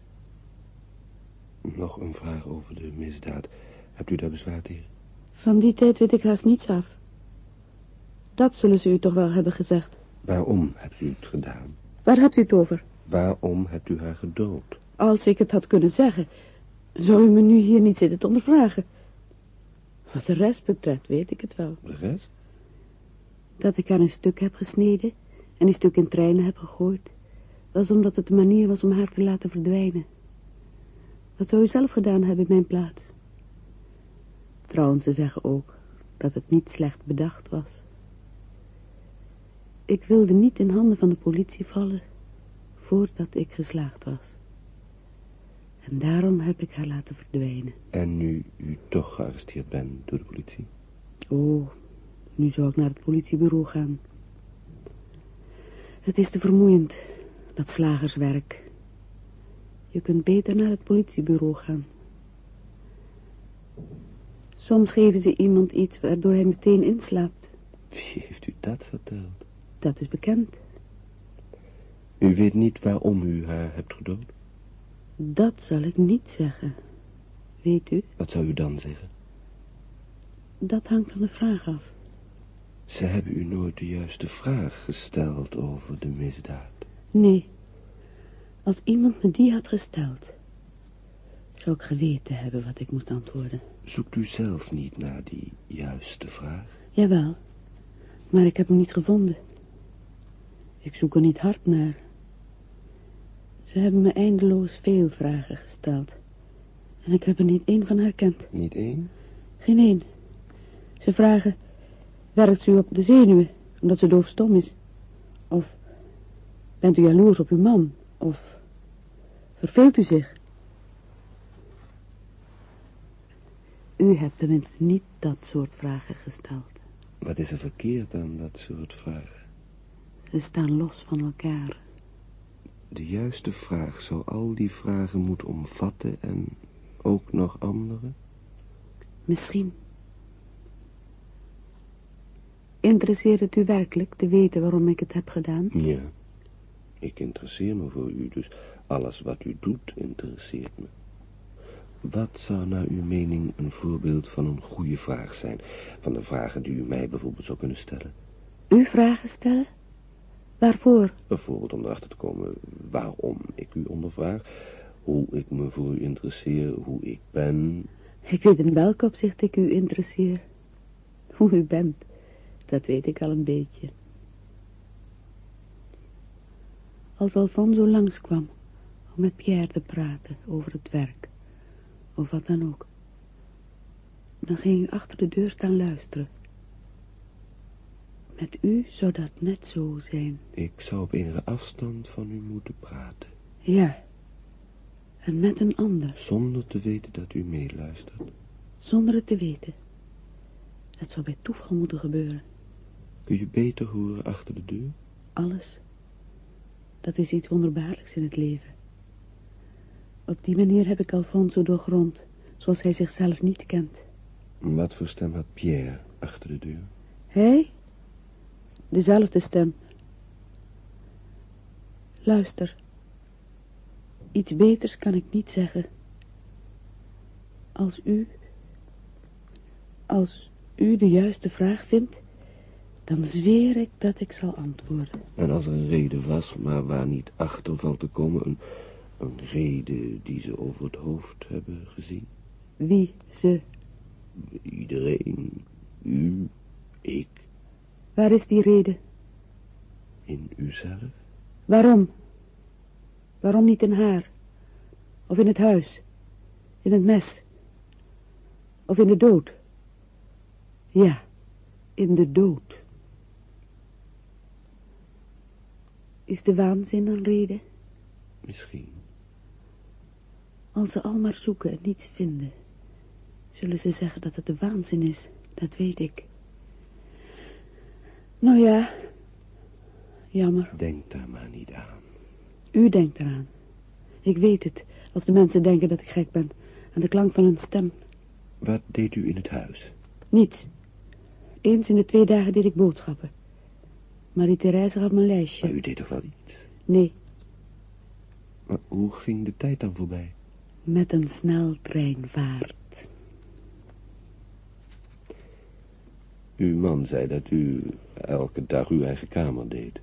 Nog een vraag over de misdaad. Hebt u daar bezwaar tegen? Van die tijd weet ik haast niets af. Dat zullen ze u toch wel hebben gezegd. Waarom hebt u het gedaan? Waar hebt u het over? Waarom hebt u haar gedood? Als ik het had kunnen zeggen, zou u me nu hier niet zitten te ondervragen. Wat de rest betreft, weet ik het wel. De rest? Dat ik haar een stuk heb gesneden en die stuk in treinen heb gegooid, was omdat het de manier was om haar te laten verdwijnen. Wat zou u zelf gedaan hebben in mijn plaats? Trouwens, ze zeggen ook dat het niet slecht bedacht was. Ik wilde niet in handen van de politie vallen voordat ik geslaagd was. En daarom heb ik haar laten verdwijnen. En nu u toch gearresteerd bent door de politie? Oh, nu zou ik naar het politiebureau gaan. Het is te vermoeiend, dat slagerswerk. Je kunt beter naar het politiebureau gaan. Soms geven ze iemand iets waardoor hij meteen inslaapt. Wie heeft u dat verteld? Dat is bekend. U weet niet waarom u haar hebt gedood? Dat zal ik niet zeggen. Weet u? Wat zou u dan zeggen? Dat hangt van de vraag af. Ze hebben u nooit de juiste vraag gesteld over de misdaad. Nee. Als iemand me die had gesteld, zou ik geweten hebben wat ik moest antwoorden. Zoekt u zelf niet naar die juiste vraag? Jawel, maar ik heb hem niet gevonden. Ik zoek er niet hard naar. Ze hebben me eindeloos veel vragen gesteld. En ik heb er niet één van herkend. Niet één? Geen één. Ze vragen, werkt ze u op de zenuwen, omdat ze doofstom is? Of, bent u jaloers op uw man? Of, verveelt u zich? U hebt tenminste niet dat soort vragen gesteld. Wat is er verkeerd aan dat soort vragen? Ze staan los van elkaar. De juiste vraag zou al die vragen moeten omvatten en ook nog andere? Misschien. Interesseert het u werkelijk te weten waarom ik het heb gedaan? Ja. Ik interesseer me voor u, dus alles wat u doet interesseert me. Wat zou naar uw mening een voorbeeld van een goede vraag zijn? Van de vragen die u mij bijvoorbeeld zou kunnen stellen? U vragen stellen? Waarvoor? Bijvoorbeeld om erachter te komen waarom ik u ondervraag, hoe ik me voor u interesseer, hoe ik ben. Ik weet in welk opzicht ik u interesseer. Hoe u bent, dat weet ik al een beetje. Als Alfonso langskwam om met Pierre te praten over het werk, of wat dan ook, dan ging ik achter de deur staan luisteren. Met u zou dat net zo zijn. Ik zou op enige afstand van u moeten praten. Ja, en met een ander. Zonder te weten dat u meeluistert. Zonder het te weten. Dat zou bij toeval moeten gebeuren. Kun je beter horen achter de deur? Alles. Dat is iets wonderbaarlijks in het leven. Op die manier heb ik Alfonso doorgrond, zoals hij zichzelf niet kent. Wat voor stem had Pierre achter de deur? Hij? Dezelfde stem. Luister. Iets beters kan ik niet zeggen. Als u... Als u de juiste vraag vindt, dan zweer ik dat ik zal antwoorden. En als er een reden was, maar waar niet achter valt te komen, een, een reden die ze over het hoofd hebben gezien? Wie, ze? Iedereen, u, ik, Waar is die reden? in uzelf. Waarom? Waarom niet in haar? Of in het huis? In het mes? Of in de dood? Ja, in de dood. Is de waanzin een reden? Misschien. Als ze al maar zoeken en niets vinden, zullen ze zeggen dat het de waanzin is. Dat weet ik. Nou ja, jammer. Denk daar maar niet aan. U denkt eraan. Ik weet het, als de mensen denken dat ik gek ben. Aan de klank van hun stem. Wat deed u in het huis? Niets. Eens in de twee dagen deed ik boodschappen. Marie-Thérèse gaf me een lijstje. Maar u deed toch wel iets? Nee, Maar hoe ging de tijd dan voorbij? Met een sneltreinvaart. Uw man zei dat u elke dag uw eigen kamer deed.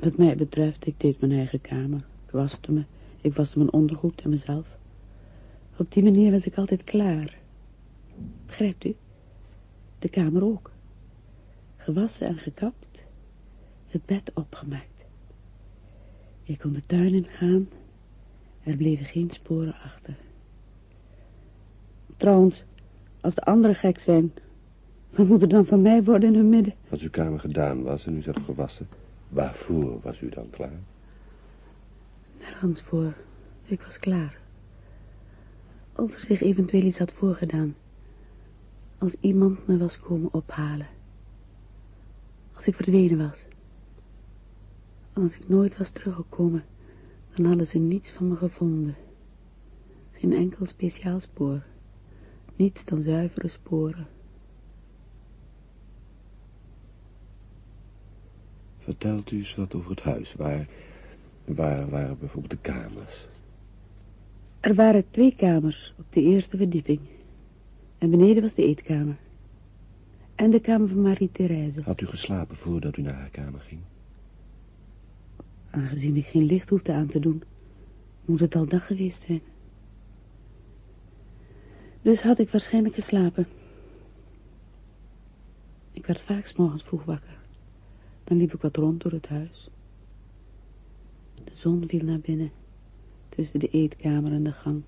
Wat mij betreft, ik deed mijn eigen kamer. Ik waste me. Ik waste mijn ondergoed en mezelf. Op die manier was ik altijd klaar. Begrijpt u? De kamer ook. Gewassen en gekapt. Het bed opgemaakt. Ik kon de tuin ingaan. Er bleven geen sporen achter. Trouwens, als de anderen gek zijn, wat moet er dan van mij worden in hun midden? Als uw kamer gedaan was en u zat gewassen, waarvoor was u dan klaar? Nergens voor. Ik was klaar. Als er zich eventueel iets had voorgedaan. Als iemand me was komen ophalen. Als ik verdwenen was. Als ik nooit was teruggekomen, dan hadden ze niets van me gevonden. Geen enkel speciaal spoor. Niets dan zuivere sporen. Vertelt u eens wat over het huis. Waar, waar waren bijvoorbeeld de kamers? Er waren twee kamers op de eerste verdieping. En beneden was de eetkamer. En de kamer van Marie-Thérèse. Had u geslapen voordat u naar haar kamer ging? Aangezien ik geen licht hoefde aan te doen, moet het al dag geweest zijn. Dus had ik waarschijnlijk geslapen. Ik werd vaak 's morgens vroeg wakker. Dan liep ik wat rond door het huis. De zon viel naar binnen, tussen de eetkamer en de gang.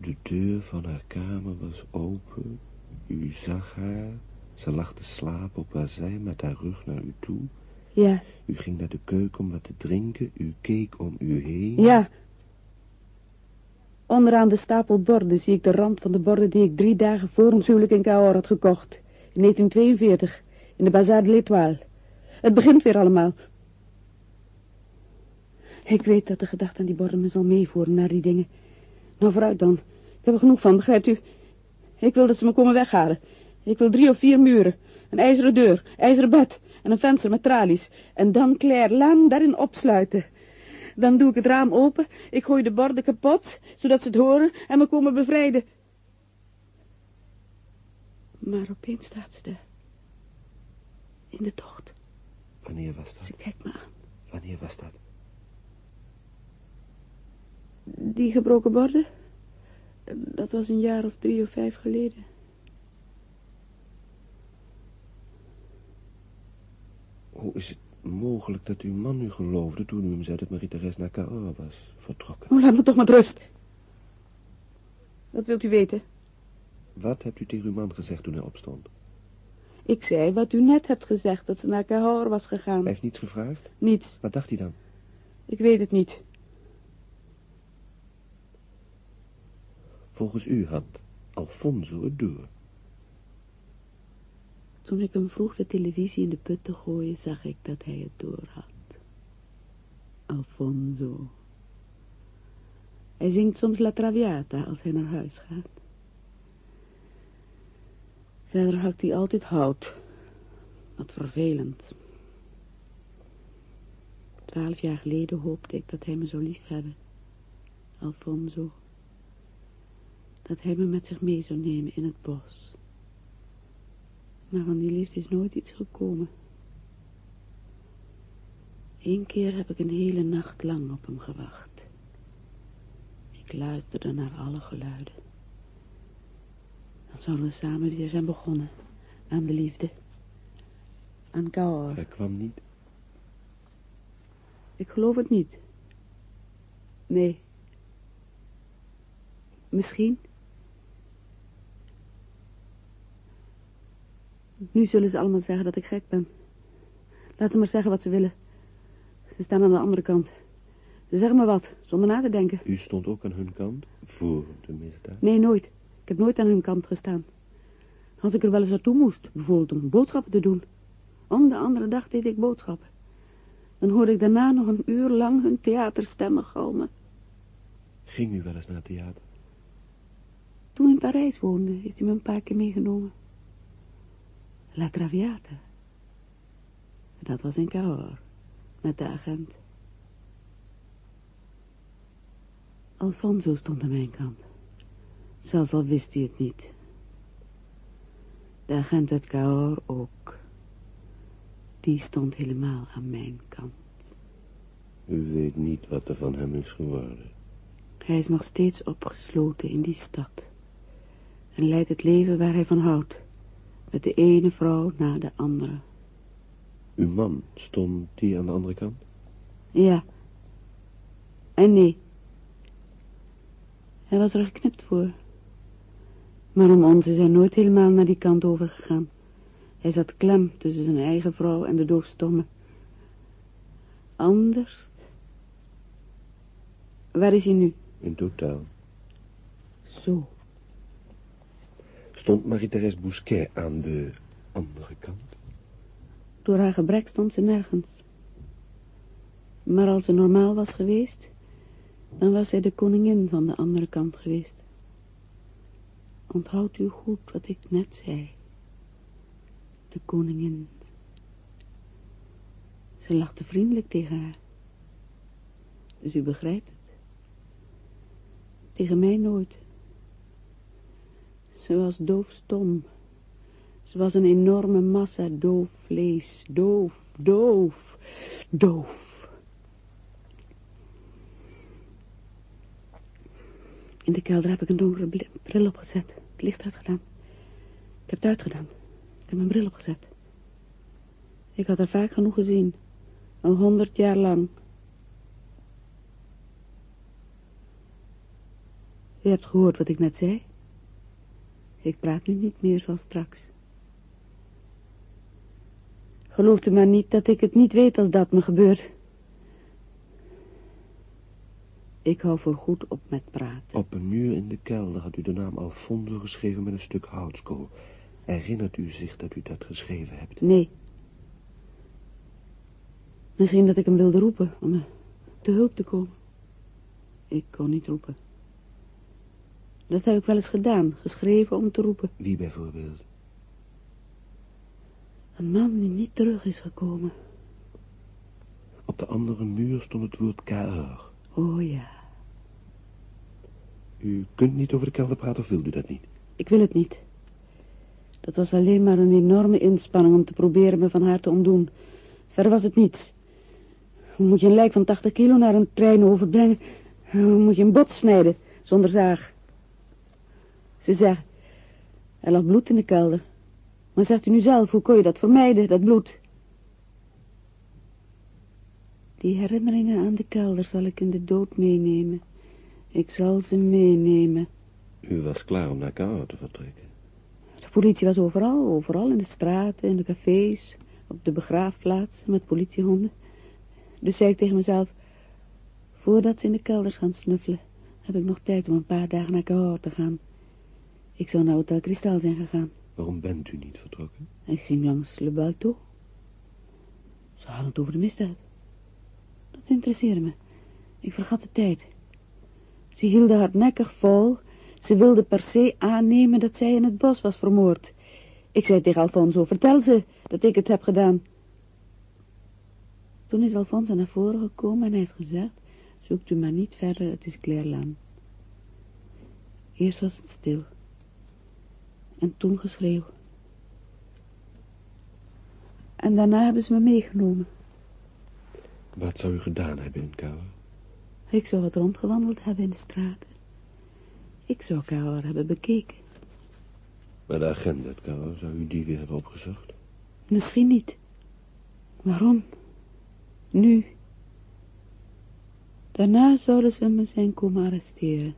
De deur van haar kamer was open. U zag haar. Ze lag te slapen op haar zij met haar rug naar u toe. Ja, U ging naar de keuken om wat te drinken. U keek om u heen. ja. Onderaan de stapel borden zie ik de rand van de borden die ik drie dagen voor ons huwelijk in Cahors had gekocht. In 1942, in de Bazar de l'Étoile. Het begint weer allemaal. Ik weet dat de gedachte aan die borden me zal meevoeren naar die dingen. Nou, vooruit dan. Ik heb er genoeg van, begrijpt u? Ik wil dat ze me komen weghalen. Ik wil drie of vier muren, een ijzeren deur, ijzeren bed en een venster met tralies. En dan Claire Laan daarin opsluiten. Dan doe ik het raam open, ik gooi de borden kapot, zodat ze het horen en me komen bevrijden. Maar opeens staat ze daar. In de tocht. Wanneer was dat? Ze kijkt me aan. Wanneer was dat? Die gebroken borden? Dat was een jaar of drie of vijf geleden. Hoe is het mogelijk dat uw man u geloofde toen u hem zei dat Marie-Thérèse naar Cahors was vertrokken? Oh, laat me toch met rust. Wat wilt u weten? Wat hebt u tegen uw man gezegd toen hij opstond? Ik zei wat u net hebt gezegd, dat ze naar Cahors was gegaan. Hij heeft niets gevraagd? Niets, Wat dacht hij dan? ik weet het niet. Volgens u had Alfonso het door. Toen ik hem vroeg de televisie in de put te gooien, zag ik dat hij het door had. Alfonso. Hij zingt soms La Traviata als hij naar huis gaat. Verder hakt hij altijd hout. Wat vervelend. Twaalf jaar geleden hoopte ik dat hij me zou lief hebben. Alfonso. Dat hij me met zich mee zou nemen in het bos. Maar van die liefde is nooit iets gekomen. Eén keer heb ik een hele nacht lang op hem gewacht. Ik luisterde naar alle geluiden. Dan zouden we samen weer zijn begonnen. Aan de liefde. Aan Cahors. Hij kwam niet. Ik geloof het niet. Nee. Misschien. Nu zullen ze allemaal zeggen dat ik gek ben. Laat ze maar zeggen wat ze willen. Ze staan aan de andere kant. Ze zeggen maar wat, zonder na te denken. U stond ook aan hun kant? Voor de misdaad? Nee, nooit. Ik heb nooit aan hun kant gestaan. Als ik er wel eens naartoe moest, bijvoorbeeld om boodschappen te doen. Om de andere dag deed ik boodschappen. Dan hoorde ik daarna nog een uur lang hun theaterstemmen galmen. Ging u wel eens naar het theater? Toen in Parijs woonde, heeft hij me een paar keer meegenomen. La Traviata. Dat was in Cahors, met de agent. Alfonso stond aan mijn kant. Zelfs al wist hij het niet. De agent uit Cahors ook. Die stond helemaal aan mijn kant. U weet niet wat er van hem is geworden. Hij is nog steeds opgesloten in die stad. En leidt het leven waar hij van houdt. Met de ene vrouw na de andere. Uw man, stond die aan de andere kant? Ja. En nee. Hij was er geknipt voor. Maar om ons is hij nooit helemaal naar die kant overgegaan. Hij zat klem tussen zijn eigen vrouw en de doofstomme. Anders? Waar is hij nu? In totaal. Zo. Stond Marie-Thérèse Bousquet aan de andere kant? Door haar gebrek stond ze nergens. Maar als ze normaal was geweest, dan was zij de koningin van de andere kant geweest. Onthoudt u goed wat ik net zei. De koningin. Ze lachte vriendelijk tegen haar. Dus u begrijpt het. Tegen mij nooit. Ze was doofstom. Ze was een enorme massa doof vlees. Doof, doof, doof. In de kelder heb ik een donkere bril opgezet. Het licht uitgedaan. Ik heb het uitgedaan. Ik heb mijn bril opgezet. Ik had haar vaak genoeg gezien. Een honderd jaar lang. U hebt gehoord wat ik net zei. Ik praat nu niet meer zoals straks. Gelooft u maar niet dat ik het niet weet als dat me gebeurt. Ik hou voor goed op met praten. Op een muur in de kelder had u de naam Alfonso geschreven met een stuk houtskool. Herinnert u zich dat u dat geschreven hebt? Nee. Misschien dat ik hem wilde roepen om me te hulp te komen. Ik kon niet roepen. Dat heb ik wel eens gedaan, geschreven om te roepen. Wie bijvoorbeeld? Een man die niet terug is gekomen. Op de andere muur stond het woord KR. Oh ja. U kunt niet over de kelder praten of wilt u dat niet? Ik wil het niet. Dat was alleen maar een enorme inspanning om te proberen me van haar te ontdoen. Verder was het niets. Moet je een lijk van 80 kilo naar een trein overbrengen? Moet je een bot snijden zonder zaag? Ze zegt, er lag bloed in de kelder. Maar zegt u nu zelf, hoe kon je dat vermijden, dat bloed? Die herinneringen aan de kelder zal ik in de dood meenemen. Ik zal ze meenemen. U was klaar om naar Kao te vertrekken. De politie was overal, overal in de straten, in de cafés, op de begraafplaats, met politiehonden. Dus zei ik tegen mezelf, voordat ze in de kelders gaan snuffelen, heb ik nog tijd om een paar dagen naar Cahors te gaan. Ik zou naar Hotel Kristal zijn gegaan. Waarom bent u niet vertrokken? Ik ging langs Le Balto. Ze hadden het over de misdaad. Dat interesseerde me. Ik vergat de tijd. Ze hielden hardnekkig vol. Ze wilde per se aannemen dat zij in het bos was vermoord. Ik zei tegen Alfonso, vertel ze dat ik het heb gedaan. Toen is Alfonso naar voren gekomen en hij heeft gezegd, zoekt u maar niet verder, het is Clairlaan. Eerst was het stil. En toen geschreeuw. En daarna hebben ze me meegenomen. Wat zou u gedaan hebben in Kao? Ik zou wat rondgewandeld hebben in de straten. Ik zou Kauer hebben bekeken. Maar de agent uit zou u die weer hebben opgezocht? Misschien niet. Waarom? Nu. Daarna zouden ze me zijn komen arresteren.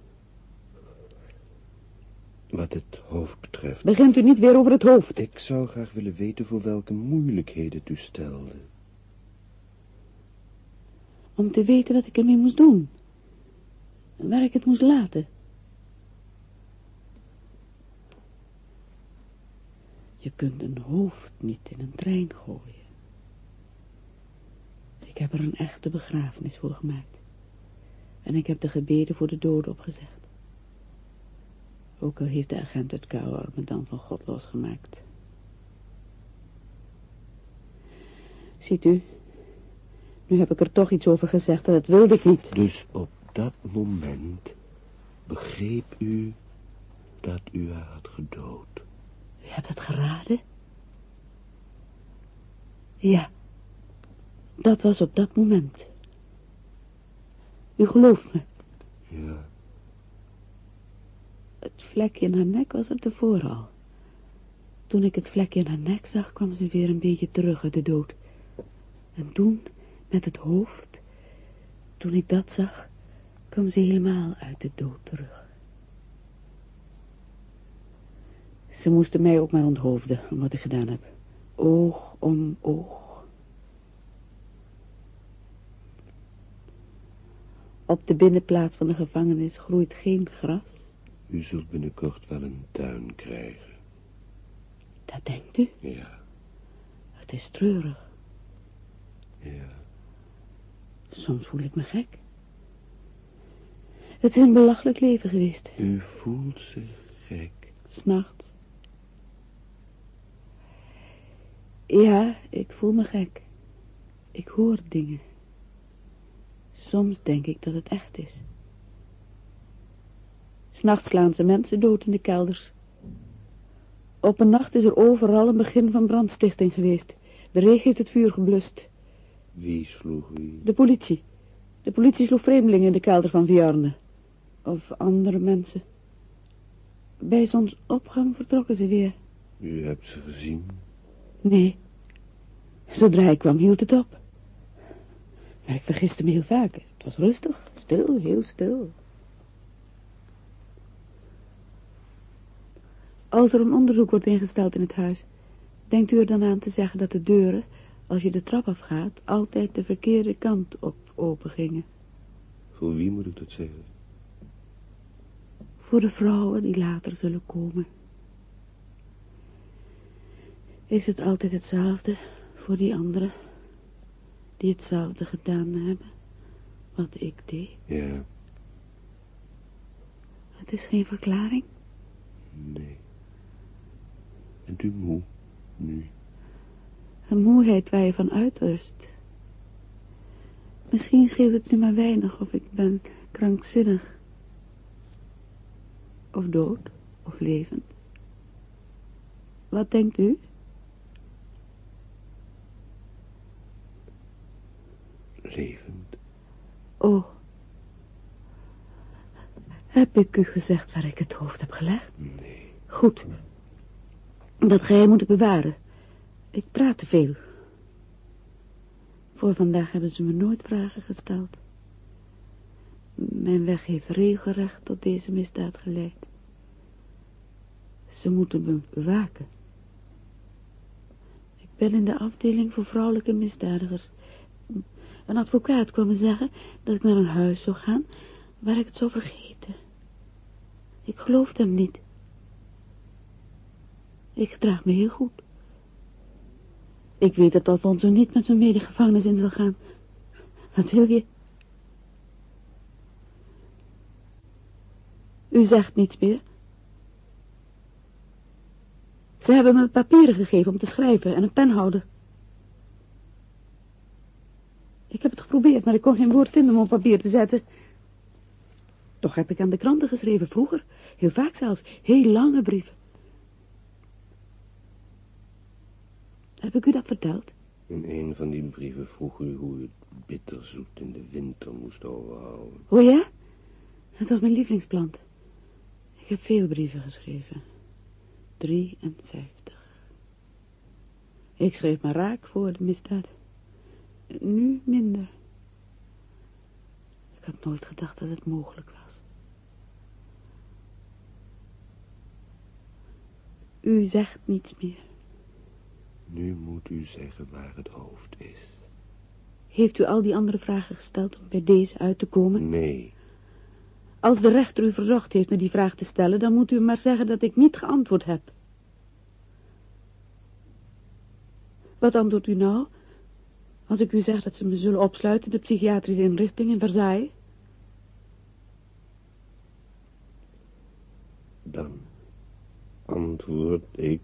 Wat het hoofd betreft... Begint u niet weer over het hoofd. Ik zou graag willen weten voor welke moeilijkheden het u stelde. Om te weten wat ik ermee moest doen. En waar ik het moest laten. Je kunt een hoofd niet in een trein gooien. Ik heb er een echte begrafenis voor gemaakt. En ik heb de gebeden voor de doden opgezegd. Ook al heeft de agent het Kouwer me dan van God losgemaakt. Ziet u, nu heb ik er toch iets over gezegd en dat wilde ik niet. Dus op dat moment begreep u dat u haar had gedood. U hebt het geraden? Ja, dat was op dat moment. U gelooft me. Ja. Vlekje in haar nek was er tevoren al. Toen ik het vlekje in haar nek zag, kwam ze weer een beetje terug uit de dood. En toen, met het hoofd, toen ik dat zag, kwam ze helemaal uit de dood terug. Ze moesten mij ook maar onthoofden, om wat ik gedaan heb. Oog om oog. Op de binnenplaats van de gevangenis groeit geen gras. U zult binnenkort wel een tuin krijgen. Dat denkt u? Ja, Het is treurig. ja. Soms voel ik me gek. Het is een belachelijk leven geweest. U voelt zich gek. S'nachts. Ja, ik voel me gek. Ik hoor dingen. Soms denk ik dat het echt is. S'nachts slaan ze mensen dood in de kelders. Op een nacht is er overal een begin van brandstichting geweest. De regen heeft het vuur geblust. Wie sloeg wie? De politie. De politie sloeg vreemdelingen in de kelder van Viarne. Of andere mensen. Bij zonsopgang vertrokken ze weer. U hebt ze gezien? Nee. Zodra ik kwam hield het op. Maar ik vergiste me heel vaak. Het was rustig, stil, heel stil. Als er een onderzoek wordt ingesteld in het huis, denkt u er dan aan te zeggen dat de deuren, als je de trap afgaat, altijd de verkeerde kant op open gingen. Voor wie moet ik dat zeggen? Voor de vrouwen die later zullen komen. Is het altijd hetzelfde voor die anderen, die hetzelfde gedaan hebben, wat ik deed? Ja, Het is geen verklaring. nee. Bent u moe? Nu. Een moeheid waar je van uitrust. Misschien scheelt het nu maar weinig of ik ben krankzinnig. Of dood, of levend. Wat denkt u? Levend. Oh. Heb ik u gezegd waar ik het hoofd heb gelegd? Nee. Goed. Dat geheim moet ik bewaren. Ik praat te veel. Voor vandaag hebben ze me nooit vragen gesteld. Mijn weg heeft regelrecht tot deze misdaad geleid. Ze moeten me bewaken. Ik ben in de afdeling voor vrouwelijke misdadigers. Een advocaat kwam me zeggen dat ik naar een huis zou gaan waar ik het zou vergeten. Ik geloofde hem niet. Ik gedraag me heel goed. Ik weet dat Alfonso niet met zijn medegevangenis in zal gaan. Wat wil je? U zegt niets meer. Ze hebben me papieren gegeven om te schrijven en een penhouder. Ik heb het geprobeerd, maar ik kon geen woord vinden om op papier te zetten. Toch heb ik aan de kranten geschreven, vroeger. Heel vaak zelfs. Heel lange brieven. Heb ik u dat verteld? In een van die brieven vroeg u hoe u het bitterzoet in de winter moest overhouden. Oh ja? Het was mijn lievelingsplant. Ik heb veel brieven geschreven. 53. Ik schreef me raak voor de misdaad. Nu minder. Ik had nooit gedacht dat het mogelijk was. U zegt niets meer. Nu moet u zeggen waar het hoofd is. Heeft u al die andere vragen gesteld om bij deze uit te komen? Nee, Als de rechter u verzocht heeft me die vraag te stellen, dan moet u maar zeggen dat ik niet geantwoord heb. Wat antwoordt u nou? Als ik u zeg dat ze me zullen opsluiten in de psychiatrische inrichting in Versailles? dan antwoord ik...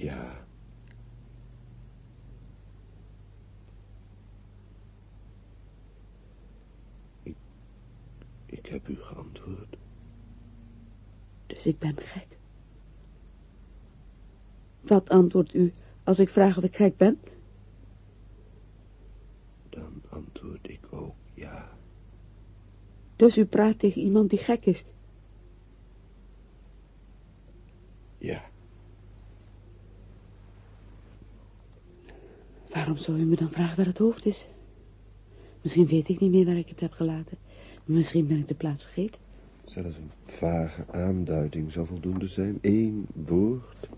Ja. Ik... Ik heb u geantwoord. Dus ik ben gek. Wat antwoordt u als ik vraag of ik gek ben? Dan antwoord ik ook ja. Dus u praat tegen iemand die gek is. Ja. Waarom zou u me dan vragen waar het hoofd is? Misschien weet ik niet meer waar ik het heb gelaten. Misschien ben ik de plaats vergeten. Zelfs een vage aanduiding zou voldoende zijn. Eén woord.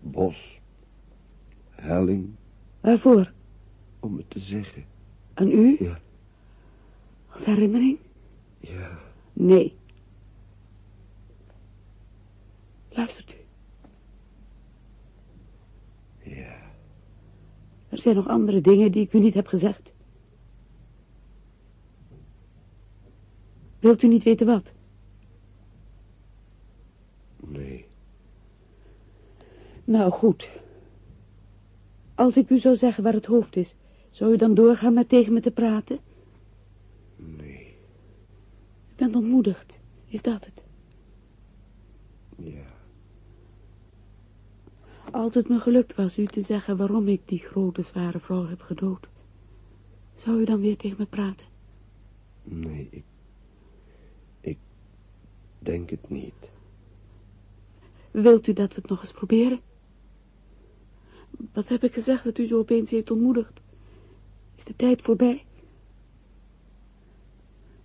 Bos. Helling. Waarvoor? Om het te zeggen. Aan u? Ja. Als herinnering? Ja. Nee. Luistert u. Ja. Er zijn nog andere dingen die ik u niet heb gezegd. Wilt u niet weten wat? Nee. Nou, goed. Als ik u zou zeggen waar het hoofd is, zou u dan doorgaan met tegen me te praten? Nee. U bent ontmoedigd. Is dat het? Ja. Als het me gelukt was u te zeggen waarom ik die grote zware vrouw heb gedood, zou u dan weer tegen me praten? Nee, ik... Ik denk het niet. Wilt u dat we het nog eens proberen? Wat heb ik gezegd dat u zo opeens heeft ontmoedigd? Is de tijd voorbij?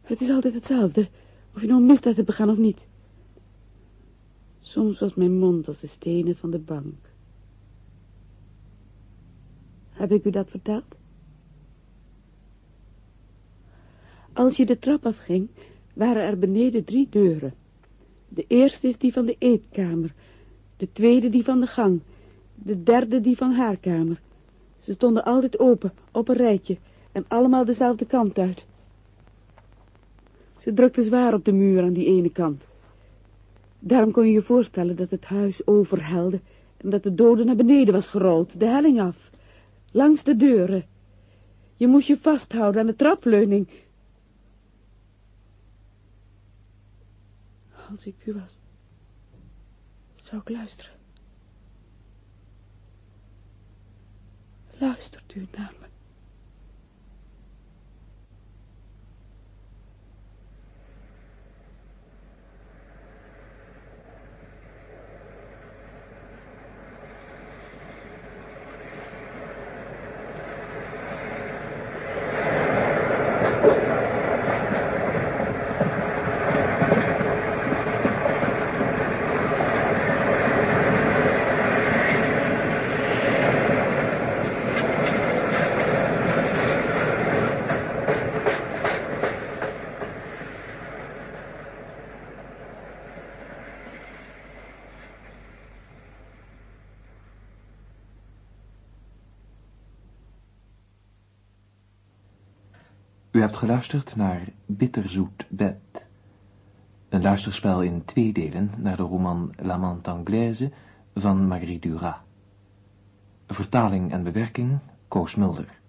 Het is altijd hetzelfde, of je nou een misdaad hebt begaan of niet. Soms was mijn mond als de stenen van de bank. Heb ik u dat verteld? Als je de trap afging, waren er beneden drie deuren. De eerste is die van de eetkamer, de tweede die van de gang, de derde die van haar kamer. Ze stonden altijd open, op een rijtje, en allemaal dezelfde kant uit. Ze drukte zwaar op de muur aan die ene kant. Daarom kon je je voorstellen dat het huis overhelde en dat de dode naar beneden was gerold, de helling af, langs de deuren. Je moest je vasthouden aan de trapleuning. Als ik u was, zou ik luisteren. Luistert u naar me? Hebt geluisterd naar Bitterzoet Bed. Een luisterspel in twee delen naar de roman L'Amante Anglaise van Marguerite Duras. Vertaling en bewerking Koos Mulder.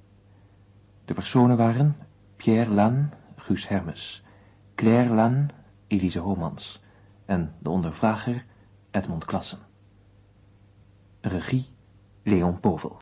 De personen waren Pierre Lan, Guus Hermes, Claire Lan, Elise Homans en de ondervrager Edmond Klassen. Regie Leon Povel.